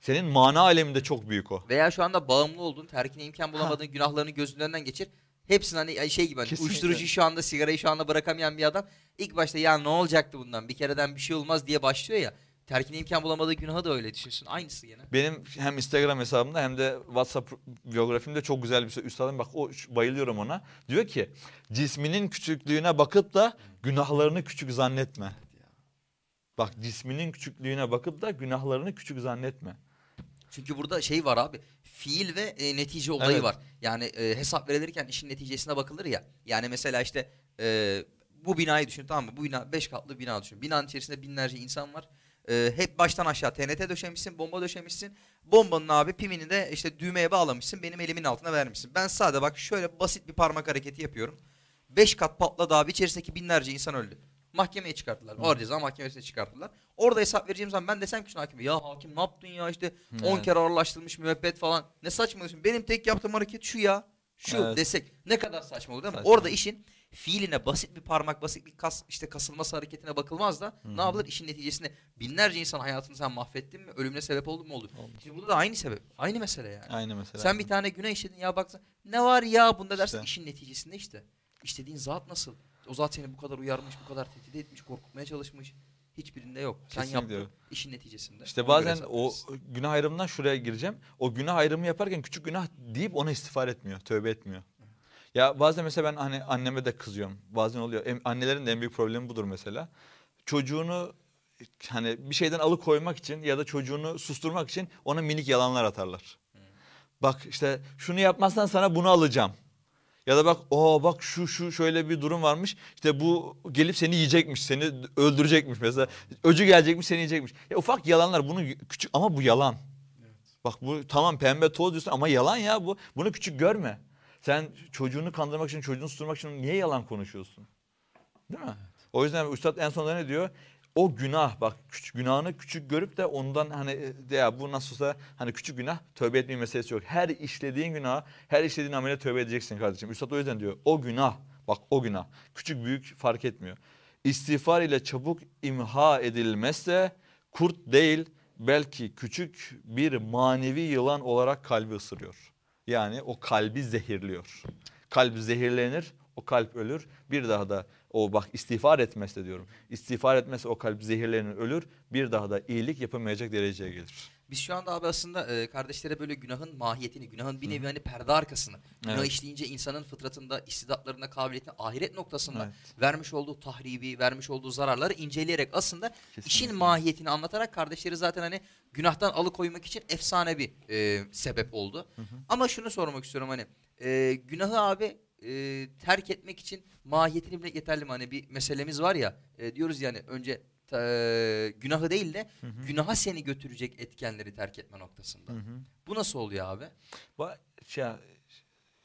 Senin mana aleminde çok büyük o. Veya şu anda bağımlı olduğun, terkine imkan bulamadığın günahlarını gözünün önünden geçir. Hepsini hani şey gibi hani Kesinlikle. uyuşturucu şu anda sigarayı şu anda bırakamayan bir adam ilk başta ya ne olacaktı bundan bir kereden bir şey olmaz diye başlıyor ya. Terkine imkan bulamadığı günahı da öyle düşünsün. Aynısı gene. Benim hem Instagram hesabımda hem de WhatsApp biyografimde çok güzel bir şey. Üstadım bak o bayılıyorum ona. Diyor ki cisminin küçüklüğüne bakıp da günahlarını küçük zannetme. Bak cisminin küçüklüğüne bakıp da günahlarını küçük zannetme. Çünkü burada şey var abi. Fiil ve e, netice olayı Evet. var. Yani e, hesap verilirken işin neticesine bakılır ya. Yani mesela işte e, bu binayı düşün tamam mı? Bu bina 5 katlı bina düşün. Binanın içerisinde binlerce insan var. E, hep baştan aşağı TNT döşemişsin, bomba döşemişsin. Bombanın abi pimini de işte düğmeye bağlamışsın. Benim elimin altına vermişsin. Ben sade bak şöyle basit bir parmak hareketi yapıyorum. 5 kat patladı abi içerisindeki binlerce insan öldü. Mahkemeye çıkarttılar. Ağır ceza mahkemesine çıkarttılar. Orada hesap vereceğim zaman ben desem ki şuna hakime ya hakim ne yaptın ya işte 10 Evet. kere ağırlaştırılmış müebbet falan. Ne saçmalıyorsun? Benim tek yaptığım hareket şu ya. Şu Evet. desek ne kadar saçma olur değil mi? Saçma. Orada işin fiiline basit bir parmak basit bir kas işte kasılması hareketine bakılmaz da Hı hı. ne yapılır işin neticesinde binlerce insan hayatını sen mahvettin mi ölümüne sebep oldun mu oldu. Olmuş. Şimdi burada da aynı sebep aynı mesele yani. Aynı mesela. Sen bir tane günah işledin ya baksana ne var ya bunda dersin İşte. işin neticesinde işte. İşlediğin zat nasıl? O zat seni bu kadar uyarmış, bu kadar tehdit etmiş, korkutmaya çalışmış. Hiçbirinde yok. Sen Kesinlikle yaptın işin neticesinde. İşte bazen o günah ayrımından şuraya gireceğim. O günah ayrımı yaparken küçük günah deyip ona istiğfar etmiyor, tövbe etmiyor. Ya bazen mesela ben hani anneme de kızıyorum. Bazen oluyor. Em- annelerin de en büyük problemi budur mesela. Çocuğunu hani bir şeyden alıkoymak için ya da çocuğunu susturmak için ona minik yalanlar atarlar. Bak işte şunu yapmazsan sana bunu alacağım. Ya da bak o bak şu şu şöyle bir durum varmış. İşte bu gelip seni yiyecekmiş, seni öldürecekmiş mesela. Öcü gelecekmiş, seni yiyecekmiş. Ya ufak yalanlar bunu küçük ama bu yalan. Bak bu tamam pembe toz diyorsun ama yalan ya bu. Bunu küçük görme. Sen çocuğunu kandırmak için, çocuğunu susturmak için niye yalan konuşuyorsun? Değil mi? O yüzden Üstad en sonunda ne diyor? O günah bak küçük günahını küçük görüp de ondan hani e, ya bu nasılsa hani küçük günah tövbe etme meselesi yok. Her işlediğin günah, her işlediğin amele tövbe edeceksin kardeşim. Üstad o yüzden diyor o günah bak o günah küçük büyük fark etmiyor. İstiğfar ile çabuk imha edilmezse kurt değil belki küçük bir manevi yılan olarak kalbi ısırıyor. Yani o kalbi zehirliyor. Kalp zehirlenir, o kalp ölür. Bir daha da o bak istiğfar etmezse diyorum. İstiğfar etmezse o kalp zehirlenir, ölür. Bir daha da iyilik yapamayacak dereceye gelir. Biz şu anda abi aslında e, kardeşlere böyle günahın mahiyetini, günahın bir nevi hani perde arkasını, günah Evet. işleyince insanın fıtratında, istidatlarında, kabiliyetinde, ahiret noktasında Evet. vermiş olduğu tahribi, vermiş olduğu zararları inceleyerek aslında Kesinlikle. işin mahiyetini anlatarak kardeşleri zaten hani günahtan alıkoymak için efsane bir e, sebep oldu. Ama şunu sormak istiyorum hani e, günahı abi e, terk etmek için mahiyetini bilmek yeterli mi? Hani bir meselemiz var ya e, diyoruz yani önce e, günahı değil de günaha seni götürecek etkenleri terk etme noktasında. Bu nasıl oluyor abi? Va- şey,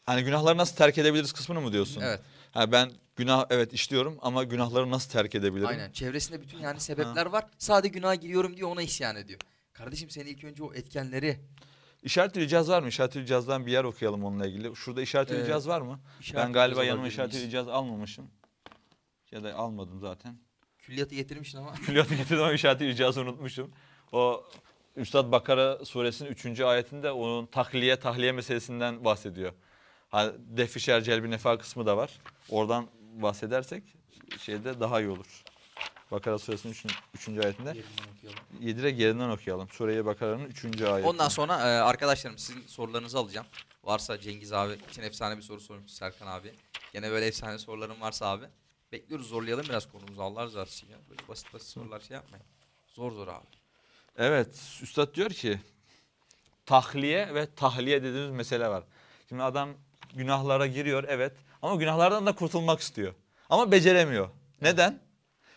Hani günahları nasıl terk edebiliriz kısmını mı diyorsun? Evet. Ha ben günah evet işliyorum ama günahları nasıl terk edebilirim? Aynen. Çevresinde bütün yani sebepler var. Sadece günaha giriyorum diyor ona isyan ediyor. Kardeşim sen ilk önce o etkenleri İşaret icaz var mı? İşaret icazdan bir yer okuyalım onunla ilgili. Şurada işaret Ee, var mı? ben galiba yanıma alabilir işaret miyiz? icaz almamışım. Ya da almadım zaten. Külliyatı getirmişsin ama. Külliyatı getirdim ama işaret icazı unutmuşum. O Üstad Bakara suresinin 3. ayetinde onun takliye tahliye meselesinden bahsediyor. Ha, defi şer celbi nefa kısmı da var. Oradan bahsedersek şeyde daha iyi olur. Bakara suresinin 3. ayetinde. Yedire gerinden okuyalım. Sureye Bakara'nın 3. ayeti. Ondan sonra e, arkadaşlarım sizin sorularınızı alacağım. Varsa Cengiz abi için efsane bir soru sormuş Serkan abi. Gene böyle efsane soruların varsa abi. Bekliyoruz zorlayalım biraz konumuzu Allah razı olsun ya. Böyle basit basit sorular şey yapmayın. Zor zor abi. Evet, Üstad diyor ki tahliye ve tahliye dediğimiz mesele var. Şimdi adam günahlara giriyor evet ama günahlardan da kurtulmak istiyor. Ama beceremiyor. Neden?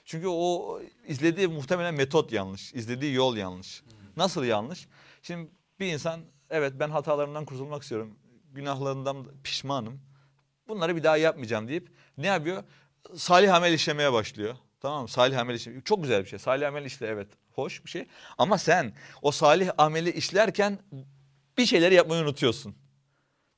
Çünkü o izlediği muhtemelen metot yanlış, izlediği yol yanlış. Nasıl yanlış? Şimdi bir insan evet ben hatalarımdan kurtulmak istiyorum, günahlarından pişmanım. Bunları bir daha yapmayacağım deyip ne yapıyor? Salih amel işlemeye başlıyor. Tamam mı? Salih amel işle. Çok güzel bir şey. Salih amel işle evet. Hoş bir şey. Ama sen o salih ameli işlerken bir şeyleri yapmayı unutuyorsun.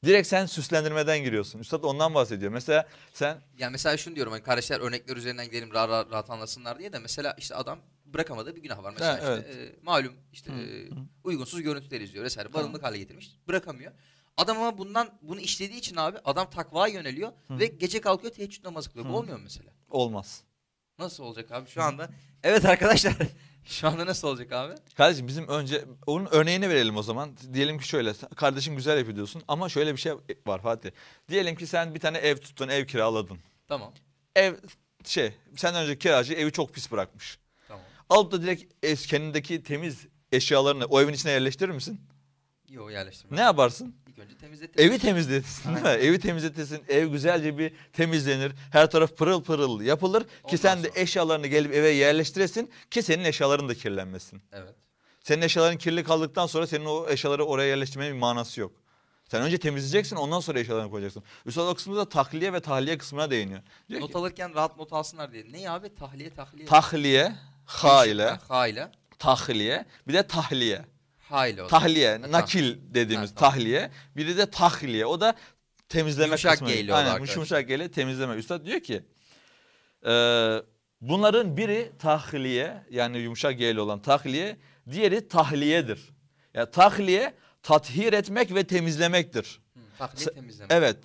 Direkt sen süslendirmeden giriyorsun. Üstad ondan bahsediyor. Mesela sen Yani mesela şunu diyorum hani kardeşler örnekler üzerinden gidelim rahat, rahat, rahat anlasınlar diye de mesela işte adam bırakamadığı bir günah var. Mesela Ha, işte e, malum işte e, uygunsuz görüntüler izliyor vesaire. Barınlık hale getirmiş. Bırakamıyor. Adam ama bundan bunu işlediği için abi adam takvaya yöneliyor ve gece kalkıyor teheccüd namazı kılıyor. Bu olmuyor mu mesela? olmaz. Nasıl olacak abi şu anda? Evet arkadaşlar. şu anda nasıl olacak abi? Kardeşim bizim önce onun örneğini verelim o zaman. Diyelim ki şöyle kardeşim güzel yapıyor diyorsun ama şöyle bir şey var Fatih. Diyelim ki sen bir tane ev tuttun, ev kiraladın. Tamam. Ev şey senden önce kiracı evi çok pis bırakmış. Tamam. Alıp da direkt ev, kendindeki temiz eşyalarını o evin içine yerleştirir misin? Yok yerleştirme. Ne yaparsın? Önce temizlet. Evi temizletirsin değil mi? Evi temizletirsin. Ev güzelce bir temizlenir. Her taraf pırıl pırıl yapılır ki Ondan sen de sonra. eşyalarını gelip eve yerleştiresin ki senin eşyaların da kirlenmesin. Evet. Senin eşyaların kirli kaldıktan sonra senin o eşyaları oraya yerleştirmenin bir manası yok. Sen önce temizleyeceksin ondan sonra eşyalarını koyacaksın. Üstad o kısmında da tahliye ve tahliye kısmına değiniyor. Diyor Not ki, alırken rahat not alsınlar diye. Ne abi? Tahliye tahliye. tahliye, ha ile, Ha, ha ile. tahliye, bir de tahliye. Tahliye, tamam. nakil dediğimiz Ha, tamam. tahliye. Biri de tahliye. O da temizleme Yumuşak kısmı. Da Aynen, arkadaşlar. yumuşak G ile temizleme. Üstad diyor ki e, bunların biri tahliye yani yumuşak G ile olan tahliye, diğeri tahliyedir. Yani tahliye tathir etmek ve temizlemektir. Hı, tahliye Se- temizleme. Evet.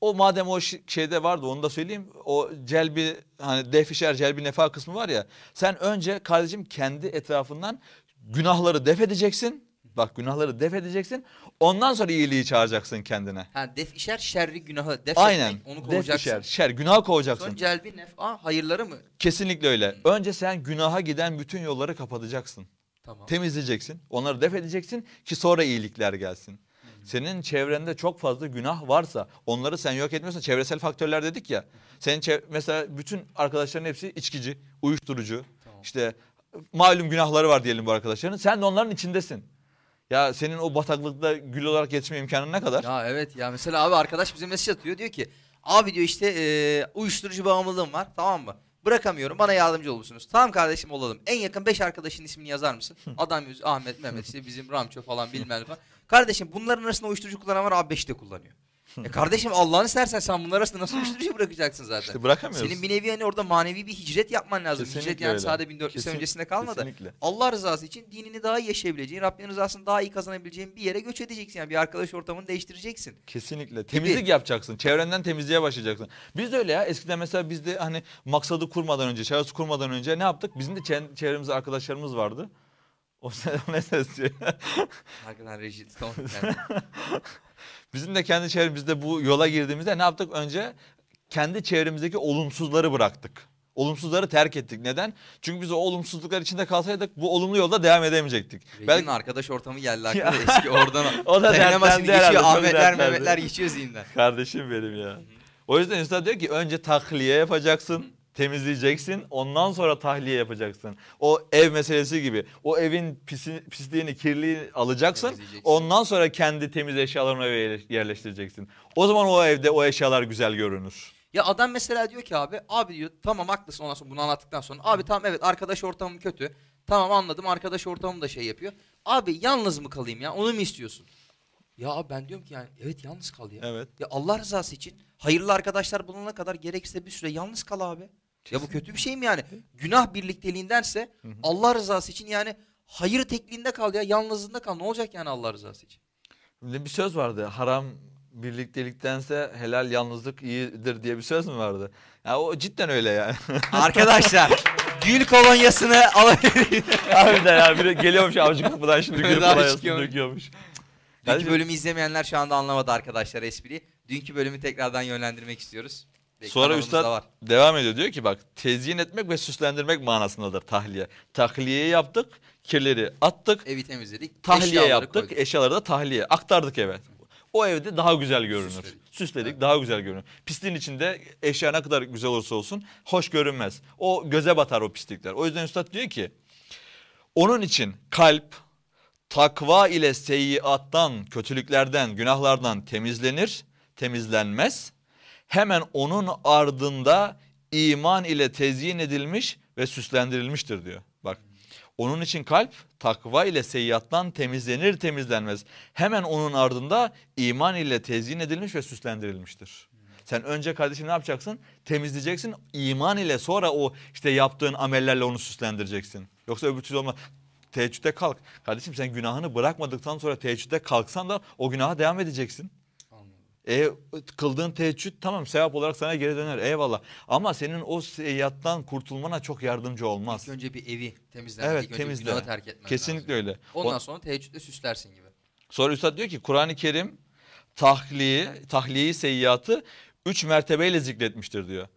O madem o şeyde vardı onu da söyleyeyim. O celbi hani defişer celbi nefa kısmı var ya. Sen önce kardeşim kendi etrafından günahları def edeceksin. Bak günahları def edeceksin. Ondan sonra iyiliği çağıracaksın kendine. Ha def işer şerri günahı def Aynen. etmek, onu Def kovacaksın. işer, şer, günah kovacaksın. Sonra celbi nef'a hayırları mı? Kesinlikle öyle. Önce sen günaha giden bütün yolları kapatacaksın. Tamam. temizleyeceksin. Onları def edeceksin ki sonra iyilikler gelsin. Senin çevrende çok fazla günah varsa onları sen yok etmiyorsan çevresel faktörler dedik ya. Senin çev- mesela bütün arkadaşların hepsi içkici, uyuşturucu. Tamam. işte malum günahları var diyelim bu arkadaşların. Sen de onların içindesin. Ya senin o bataklıkta gül olarak yetişme imkanın ne kadar? Ya evet ya mesela abi arkadaş bize mesaj atıyor diyor ki abi diyor işte e, uyuşturucu bağımlılığım var tamam mı? Bırakamıyorum bana yardımcı olursunuz. Tamam kardeşim olalım. En yakın 5 arkadaşın ismini yazar mısın? Adam yüz Ahmet, Mehmet işte bizim Ramço falan bilmem ne falan. Kardeşim bunların arasında uyuşturucu kullanan var abi 5 de kullanıyor. E kardeşim Allah'ını istersen sen bunlar arasında nasıl uyuşturucu bırakacaksın zaten? İşte bırakamıyoruz. Senin bir nevi hani orada manevi bir hicret yapman lazım. Kesinlikle hicret yani öyle. sadece 1400 sene Kesin- öncesinde kalmadı. kesinlikle. Allah rızası için dinini daha iyi yaşayabileceğin, Rabbin rızasını daha iyi kazanabileceğin bir yere göç edeceksin. Yani bir arkadaş ortamını değiştireceksin. Kesinlikle. Temizlik yapacaksın. Çevrenden temizliğe başlayacaksın. Biz de öyle ya. Eskiden mesela biz de hani maksadı kurmadan önce, şahıs kurmadan önce ne yaptık? Bizim de çe- çevremizde arkadaşlarımız vardı. O ne ses diyor? Arkadan reji. Yani. Bizim de kendi çevremizde bu yola girdiğimizde ne yaptık? Önce kendi çevremizdeki olumsuzları bıraktık. Olumsuzları terk ettik. Neden? Çünkü biz o olumsuzluklar içinde kalsaydık bu olumlu yolda devam edemeyecektik. Rejinin arkadaş ortamı geldi aklıma eski oradan o. Da şimdi dertlendi herhalde, geçiyor çok Ahmetler dertlendi. Mehmetler geçiyor zihinden. Kardeşim benim ya. O yüzden Üstad diyor ki önce tahliye yapacaksın. Temizleyeceksin. Ondan sonra tahliye yapacaksın. O ev meselesi gibi. O evin pisi, pisliğini, kirliliğini alacaksın. Ondan sonra kendi temiz eşyalarını eve yerleş- yerleştireceksin. O zaman o evde o eşyalar güzel görünür. Ya adam mesela diyor ki abi abi diyor tamam haklısın ondan sonra bunu anlattıktan sonra abi tamam evet arkadaş ortamım kötü. Tamam anladım arkadaş ortamım da şey yapıyor. Abi yalnız mı kalayım ya onu mu istiyorsun? Ya abi ben diyorum ki yani evet yalnız kal ya. Evet. Ya Allah rızası için hayırlı arkadaşlar bulunana kadar gerekirse bir süre yalnız kal abi. Ya bu kötü bir şey mi yani? Günah birlikteliğindense Allah rızası için yani hayır tekliğinde kal ya yalnızlığında kal. Ne olacak yani Allah rızası için? Ne bir söz vardı. Haram birlikteliktense helal yalnızlık iyidir diye bir söz mü vardı? Ya o cidden öyle yani. Arkadaşlar gül kolonyasını alabilir. Harbiden ya biri geliyormuş avcı kapıdan şimdi gül çıkıyormuş. döküyormuş. Dünkü bölümü izlemeyenler şu anda anlamadı arkadaşlar espriyi. Dünkü bölümü tekrardan yönlendirmek istiyoruz. Sonra üstad devam ediyor diyor ki bak tezyin etmek ve süslendirmek manasındadır tahliye. Tahliye yaptık, kirleri attık, Evi temizledik. tahliye eşyaları yaptık, koyduk. eşyaları da tahliye aktardık eve. O evde daha güzel görünür. Süsledik. Süsledik, daha güzel görünür. Pisliğin içinde eşya ne kadar güzel olursa olsun hoş görünmez. O göze batar o pislikler. O yüzden üstad diyor ki onun için kalp takva ile seyyiattan, kötülüklerden, günahlardan temizlenir, temizlenmez. Hemen onun ardında iman ile tezyin edilmiş ve süslendirilmiştir diyor. Bak onun için kalp takva ile seyyiattan temizlenir temizlenmez. Hemen onun ardında iman ile tezyin edilmiş ve süslendirilmiştir. Sen önce kardeşim ne yapacaksın? Temizleyeceksin. iman ile sonra o işte yaptığın amellerle onu süslendireceksin. Yoksa öbür türlü olmaz. Teheccüde kalk. Kardeşim sen günahını bırakmadıktan sonra teheccüde kalksan da o günaha devam edeceksin. E kıldığın teheccüd tamam sevap olarak sana geri döner eyvallah. Ama senin o seyyattan kurtulmana çok yardımcı olmaz. İlk önce bir evi temizlemek. Evet temizle. terk etmen Kesinlikle lazım. öyle. Ondan O- sonra teheccüde süslersin gibi. Sonra Üstad diyor ki Kur'an-ı Kerim tahliye, tahliyeyi seyyatı üç mertebeyle zikretmiştir diyor.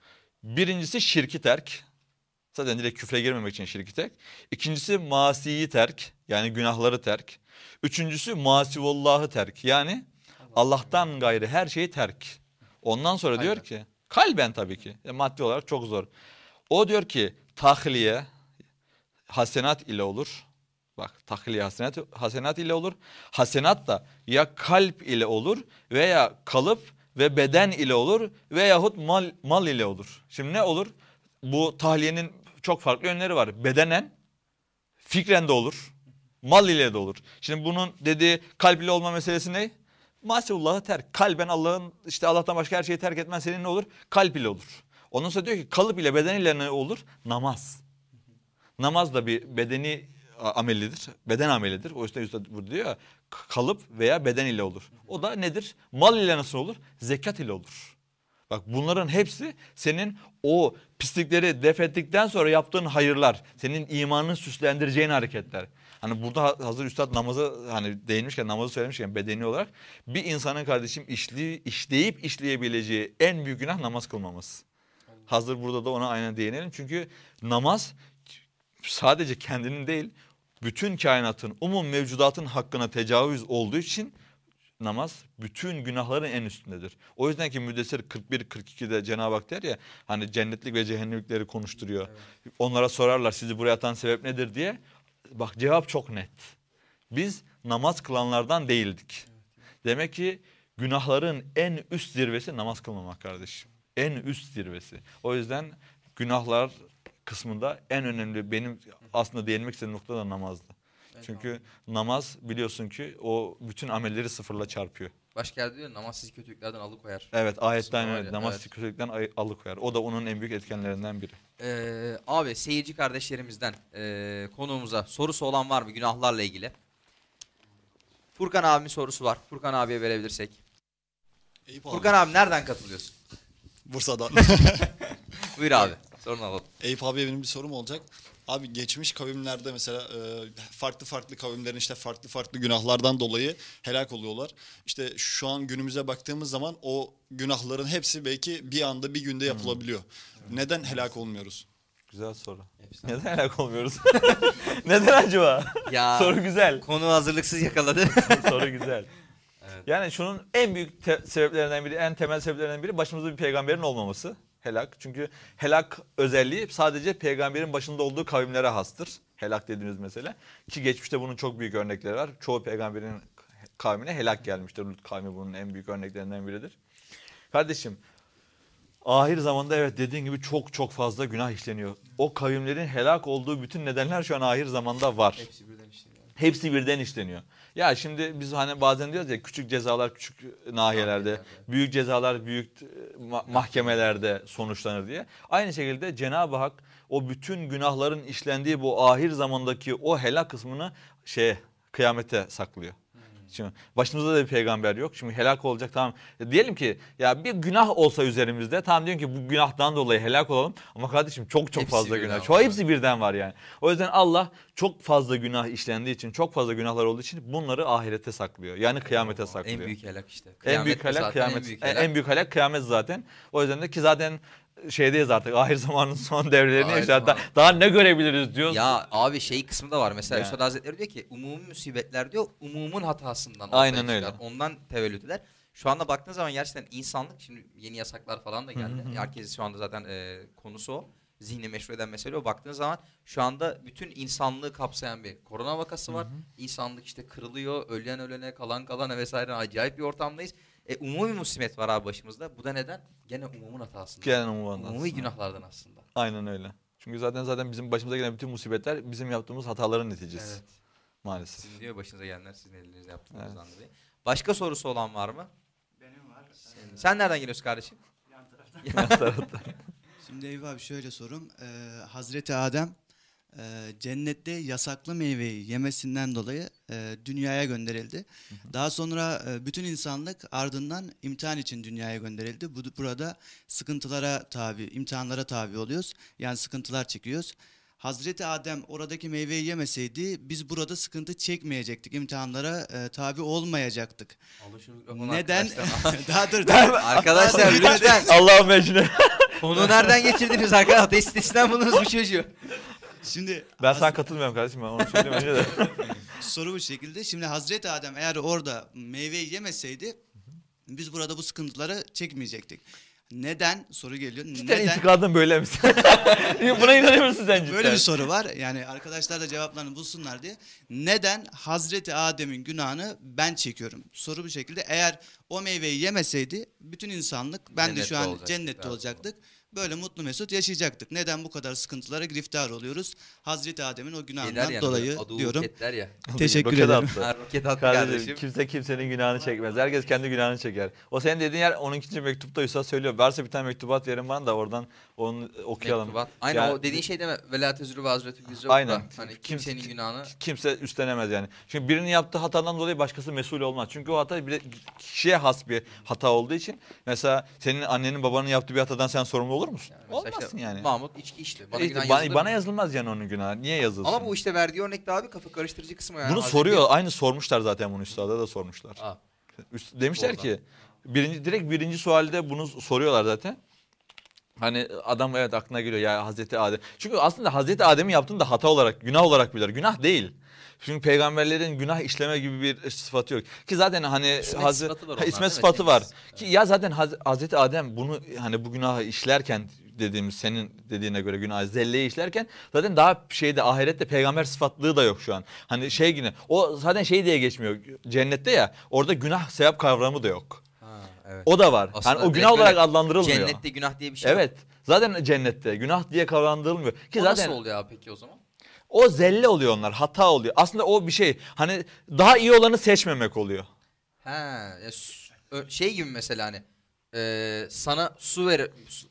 Birincisi şirki terk. Zaten direkt küfre girmemek için şirki terk. İkincisi masiyi terk. Yani günahları terk. Üçüncüsü masivullahı terk. Yani Allah'tan gayrı her şeyi terk. Ondan sonra diyor Kalben. ki kalben tabii ki. E, maddi olarak çok zor. O diyor ki tahliye hasenat ile olur. Bak tahliye hasenat, hasenat ile olur. Hasenat da ya kalp ile olur veya kalıp ve beden ile olur veyahut mal, mal ile olur. Şimdi ne olur? Bu tahliyenin çok farklı yönleri var. Bedenen, fikren de olur. Mal ile de olur. Şimdi bunun dediği kalp ile olma meselesi ne? Masivullahı terk. Kalben Allah'ın işte Allah'tan başka her şeyi terk etmen senin ne olur? Kalp ile olur. Ondan sonra diyor ki kalıp ile beden ile ne olur? Namaz. Namaz da bir bedeni amelidir. Beden amelidir. O yüzden Üstad burada diyor ya kalıp veya beden ile olur. O da nedir? Mal ile nasıl olur? Zekat ile olur. Bak bunların hepsi senin o pislikleri def ettikten sonra yaptığın hayırlar. Senin imanını süslendireceğin hareketler. Hani burada ha- hazır üstad namazı hani değinmişken namazı söylemişken bedeni olarak bir insanın kardeşim işli, işleyip işleyebileceği en büyük günah namaz kılmaması. Hazır burada da ona aynen değinelim. Çünkü namaz sadece kendinin değil bütün kainatın, umum mevcudatın hakkına tecavüz olduğu için namaz bütün günahların en üstündedir. O yüzden ki Müddessir 41-42'de Cenab-ı Hak der ya hani cennetlik ve cehennemlikleri konuşturuyor. Onlara sorarlar sizi buraya atan sebep nedir diye. Bak cevap çok net. Biz namaz kılanlardan değildik. Demek ki günahların en üst zirvesi namaz kılmamak kardeşim. En üst zirvesi. O yüzden günahlar kısmında en önemli benim aslında değinmek istediğim nokta da namazdı. Çünkü namaz biliyorsun ki o bütün amelleri sıfırla çarpıyor. Başka yerde diyor namaz sizi kötülüklerden alıkoyar. Evet ayetten Kısmı öyle. var ya, Namaz evet. kötülükten ay- alıkoyar. O da onun en büyük etkenlerinden biri. Ee, abi seyirci kardeşlerimizden ee, konuğumuza sorusu olan var mı günahlarla ilgili? Furkan abimin sorusu var. Furkan abiye verebilirsek. Eyüp abi. Furkan abi nereden katılıyorsun? Bursa'dan. Buyur abi. Sorunu alalım. Eyüp abiye benim bir sorum olacak. Abi geçmiş kavimlerde mesela e, farklı farklı kavimlerin işte farklı farklı günahlardan dolayı helak oluyorlar. İşte şu an günümüze baktığımız zaman o günahların hepsi belki bir anda bir günde yapılabiliyor. Neden helak olmuyoruz? Güzel soru. Efsane. Neden helak olmuyoruz? Neden acaba? Ya soru güzel. konu hazırlıksız yakaladı. soru güzel. Evet. Yani şunun en büyük te- sebeplerinden biri, en temel sebeplerinden biri başımızda bir peygamberin olmaması. Helak. Çünkü helak özelliği sadece peygamberin başında olduğu kavimlere hastır. Helak dediğimiz mesele. Ki geçmişte bunun çok büyük örnekleri var. Çoğu peygamberin kavmine helak gelmiştir. Lut kavmi bunun en büyük örneklerinden biridir. Kardeşim ahir zamanda evet dediğin gibi çok çok fazla günah işleniyor. O kavimlerin helak olduğu bütün nedenler şu an ahir zamanda var. Hepsi birden işleniyor. Hepsi birden işleniyor. Ya şimdi biz hani bazen diyoruz ya küçük cezalar küçük nahiyelerde, büyük cezalar büyük ma- mahkemelerde sonuçlanır diye. Aynı şekilde Cenab-ı Hak o bütün günahların işlendiği bu ahir zamandaki o helak kısmını şeye kıyamete saklıyor. Şimdi başımızda da bir peygamber yok. Şimdi helak olacak tamam. Ya diyelim ki ya bir günah olsa üzerimizde tamam diyorum ki bu günahtan dolayı helak olalım. Ama kardeşim çok çok Hepsi fazla günah. var. Çoğu hepsi birden var yani. O yüzden Allah çok fazla günah işlendiği için, çok fazla günahlar olduğu için bunları ahirete saklıyor. Yani kıyamete saklıyor. En büyük helak işte. En büyük Kıyamet helak kıyamet. En büyük helak. en büyük helak kıyamet zaten. O yüzden de ki zaten şeydeyiz artık ahir zamanın son devrelerini yaşadık. Daha, daha ne görebiliriz diyoruz. Ya abi şey kısmı da var. Mesela Yani. Üstad Hazretleri diyor ki umumi musibetler diyor umumun hatasından. Aynen öyle. çıkar. Ondan tevellüt eder. Şu anda baktığın zaman gerçekten insanlık şimdi yeni yasaklar falan da geldi. Herkes şu anda zaten e, konusu o. Zihni meşru eden mesele o. Baktığın zaman şu anda bütün insanlığı kapsayan bir korona vakası var. İnsanlık işte kırılıyor. Ölen ölene, kalan kalana vesaire acayip bir ortamdayız. E, umumi musibet var abi başımızda. Bu da neden? Gene umumun hatasından. Gelen umumandan Umumi aslında. günahlardan aslında. Aynen öyle. Çünkü zaten zaten bizim başımıza gelen bütün musibetler bizim yaptığımız hataların neticesi. Evet. Maalesef. Sizin diyor başınıza gelenler sizin elinizde yaptığınızdan dolayı. Başka sorusu olan var mı? Benim var. Senin. Sen nereden geliyorsun kardeşim? Yan taraftan. Şimdi Eyüp abi şöyle sorum. Ee, Hazreti Adem e, cennette yasaklı meyveyi yemesinden dolayı e, dünyaya gönderildi. Daha sonra e, bütün insanlık ardından imtihan için dünyaya gönderildi. Bu, burada sıkıntılara tabi, imtihanlara tabi oluyoruz. Yani sıkıntılar çekiyoruz. Hazreti Adem oradaki meyveyi yemeseydi biz burada sıkıntı çekmeyecektik. imtihanlara e, tabi olmayacaktık. Neden? Daha dur. daha- Arkadaşlar lütfen Allah'ım mecnun. konu nereden getirdiniz arkadaşlar? Ateist sitesinden buldunuz bu çocuğu. Şimdi Ben sana katılmıyorum kardeşim ben onu söyleyeyim önce de. soru bu şekilde. Şimdi Hazreti Adem eğer orada meyveyi yemeseydi biz burada bu sıkıntıları çekmeyecektik. Neden? Soru geliyor. Cidden Neden? itikadın böyle mi? Buna inanıyor musun sen cidden? Böyle bir soru var. Yani arkadaşlar da cevaplarını bulsunlar diye. Neden Hazreti Adem'in günahını ben çekiyorum? Soru bu şekilde. Eğer o meyveyi yemeseydi bütün insanlık ben de Cennette şu an olacaktık, cennette evet. Böyle mutlu mesut yaşayacaktık. Neden bu kadar sıkıntılara giriftar oluyoruz? Hazreti Adem'in o günahından yani, dolayı adı diyorum. roketler ya. Teşekkür Roket ederim. attı. Ha, roket attı Kardeşim, kardeşim. kimse kimsenin günahını çekmez. Herkes kendi günahını çeker. O senin dediğin yer 12. mektupta Üstad söylüyor. Varsa bir tane mektubat verin bana da oradan onu okuyalım. Mektubat. Aynen Yani- o dediğin şey deme. Vela tezürü ve hazretü vizri Aynen. Hani Kim- kimsenin günahını Kimse üstlenemez yani. Çünkü birinin yaptığı hatadan dolayı başkası mesul olmaz. Çünkü o hata bir kişiye has bir hata olduğu için mesela senin annenin babanın yaptığı bir hatadan sen sorumlu olur musun? İşte Olmazsın yani. Mahmut içki içti. Bana İşte bana, bana yazılmaz yani onun günahı. Niye yazılsın? Ama bu işte verdiği örnekte abi kafa karıştırıcı kısmı yani. Bunu Hazreti- soruyor. Aynı sormuşlar zaten bunu üstada da sormuşlar. Aa, Üst- demişler Oradan. ki birinci direkt birinci sualde bunu soruyorlar zaten. Hani adam evet aklına geliyor ya Hazreti Adem. Çünkü aslında Hazreti Adem'in yaptığını da hata olarak, günah olarak bilir. Günah değil. Çünkü peygamberlerin günah işleme gibi bir sıfatı yok. Ki zaten hani İsmet Hazre- sıfatı var Ha, onlarda, İsmet sıfatı var. Ki ya zaten Haz- Hazreti Adem bunu hani bu günahı işlerken dediğimiz senin dediğine göre günah zelleyi işlerken zaten daha şeyde ahirette peygamber sıfatlığı da yok şu an. Hani şey yine o zaten şey diye geçmiyor cennette ya orada günah sevap kavramı da yok. Evet. O da var. Aslında hani o günah olarak adlandırılmıyor. Cennette günah diye bir şey yok. Evet. Zaten cennette günah diye kavramlandırılmıyor. Ki O zaten nasıl oluyor abi peki o zaman? o zelle oluyor onlar, hata oluyor. Aslında o bir şey. Hani daha iyi olanı seçmemek oluyor. He, şey gibi mesela hani e, sana su ver su-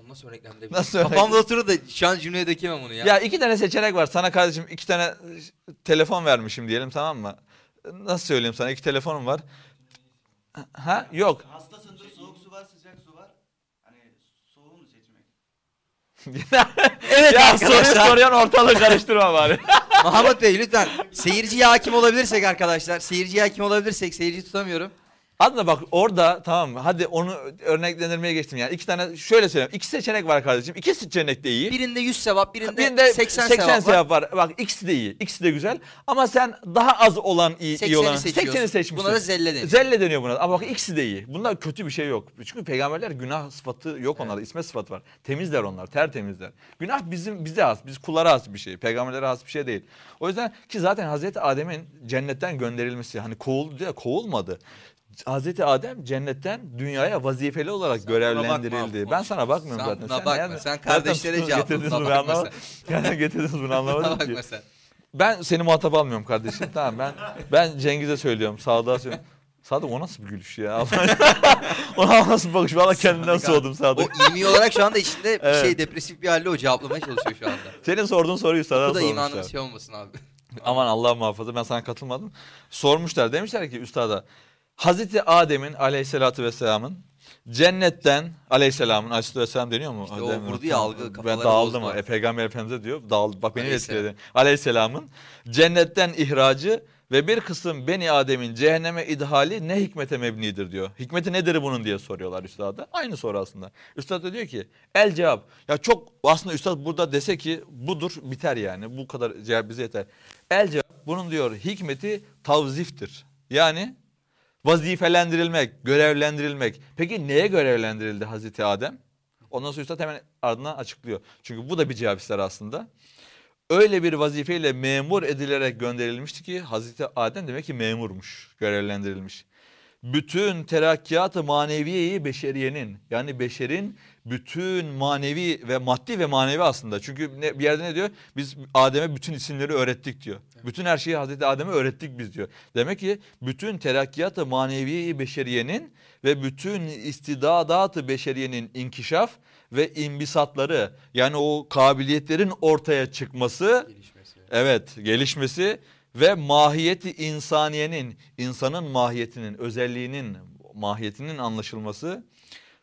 Onu nasıl örneklendirebilirim? Nasıl örnek- Kafamda oturur da şu an cümleye dökemem onu ya. Ya. iki tane seçenek var. Sana kardeşim iki tane telefon vermişim diyelim tamam mı? Nasıl söyleyeyim sana? iki telefonum var. Ha? Yok. Hastasındır soğuk su var sıcak su var. Hani soğuğu mu seçmek? evet ya soruyu arkadaşlar. soruyan ortalığı karıştırma bari. Mahmut Bey lütfen seyirciye hakim olabilirsek arkadaşlar. Seyirciye hakim olabilirsek seyirci tutamıyorum. Aslında bak orada tamam mı? Hadi onu örneklendirmeye geçtim yani. iki tane şöyle söyleyeyim. İki seçenek var kardeşim. İki seçenek de iyi. Birinde 100 sevap, birinde, Birinde 80, 80, sevap, sevap, var. var. Bak ikisi de iyi. İkisi de güzel. Ama sen daha az olan iyi, iyi 80'i olan seçiyorsun. 80'i seçmişsin. Buna da zelle deniyor. Zelle deniyor buna. Ama bak ikisi de iyi. Bunda kötü bir şey yok. Çünkü peygamberler günah sıfatı yok onlarda. İsme sıfatı var. Temizler onlar. Tertemizler. Günah bizim bize has. Biz kullara has bir şey. Peygamberlere has bir şey değil. O yüzden ki zaten Hazreti Adem'in cennetten gönderilmesi hani kovuldu diye kovulmadı. Hazreti Adem cennetten dünyaya vazifeli olarak Sen görevlendirildi. bakma. ben sana bakmıyorum Sen zaten. buna bakma. yani- Sen kardeşlere cevap- getirdiniz bunu anlamadım. Nereden getirdiniz bunu anlamadım ki. Sen. Ben seni muhatap almıyorum kardeşim. tamam ben ben Cengiz'e söylüyorum. Sadık'a söylüyorum. Sadık o nasıl bir gülüş ya? Ona nasıl bir bakış? Valla kendimden Sadık soğudum O Sadık. ilmi olarak şu anda içinde bir Evet. şey depresif bir halde o cevaplamaya çalışıyor şu anda. Senin sorduğun soruyu sana Bu da imanın sormuşlar. şey olmasın abi. Aman Allah muhafaza ben sana katılmadım. Sormuşlar demişler ki üstada Hazreti Adem'in aleyhissalatü vesselamın cennetten aleyhisselamın aleyhissalatü vesselam deniyor mu? İşte o Demiyorum. vurdu ya, algı, Ben dağıldım. bozdu. E, Peygamber Efendimiz'e diyor. Dağıldı. Bak beni Aleyhisselam. etkiledi. Aleyhisselamın cennetten ihracı ve bir kısım Beni Adem'in cehenneme idhali ne hikmete mebnidir diyor. Hikmeti nedir bunun diye soruyorlar üstada. Aynı soru aslında. Üstad da diyor ki el cevap. Ya çok aslında üstad burada dese ki budur biter yani. Bu kadar cevap bize yeter. El cevap bunun diyor hikmeti tavziftir. Yani vazifelendirilmek, görevlendirilmek. Peki neye görevlendirildi Hazreti Adem? Ondan sonra Üstad hemen ardından açıklıyor. Çünkü bu da bir cevap ister aslında. Öyle bir vazifeyle memur edilerek gönderilmişti ki Hazreti Adem demek ki memurmuş, görevlendirilmiş. Bütün terakkiyat-ı maneviyeyi beşeriyenin yani beşerin bütün manevi ve maddi ve manevi aslında. Çünkü ne, bir yerde ne diyor? Biz Adem'e bütün isimleri öğrettik diyor. Bütün her şeyi Hazreti Adem'e öğrettik biz diyor. Demek ki bütün terakkiyat-ı maneviyeyi beşeriyenin ve bütün istidadat-ı beşeriyenin inkişaf ve imbisatları yani o kabiliyetlerin ortaya çıkması Gelişmesi. Evet, gelişmesi ve mahiyeti insaniyenin, insanın mahiyetinin, özelliğinin, mahiyetinin anlaşılması,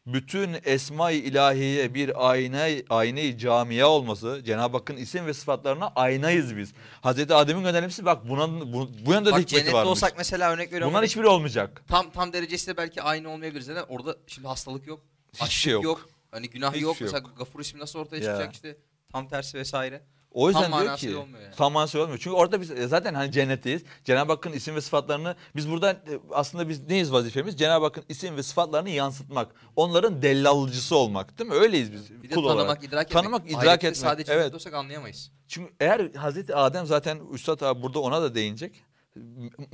bütün esma-i ilahiyeye bir ayna ayna camiye olması, Cenab-ı Hakk'ın isim ve sıfatlarına aynayız biz. Hazreti Adem'in gönderilmesi bak buna bu, bu yönde de Bak hikmeti cennette varmış. olsak mesela örnek veriyorum. Bunlar hani hiçbiri olmayacak. tam tam derecesi de belki aynı olmayabilir zaten. Orada şimdi hastalık yok. Hiçbir açlık şey yok. Hani günah Hiçbir yok. şey. Mesela Gafur ismi nasıl ortaya Ya. çıkacak işte. Tam tersi vesaire. O yüzden Tam diyor ki olmuyor yani. tam manasıyla olmuyor. Çünkü orada biz e, zaten hani cennetteyiz. Cenab-ı Hakk'ın isim ve sıfatlarını biz burada e, aslında biz neyiz vazifemiz? Cenab-ı Hakk'ın isim ve sıfatlarını yansıtmak. Onların dellalcısı olmak değil mi? Öyleyiz biz Bir de kul tanımak, olarak. idrak etmek. Tanımak, idrak Ahirette etmek. Sadece Evet. olsak anlayamayız. Çünkü eğer Hazreti Adem zaten Üstad abi burada ona da değinecek.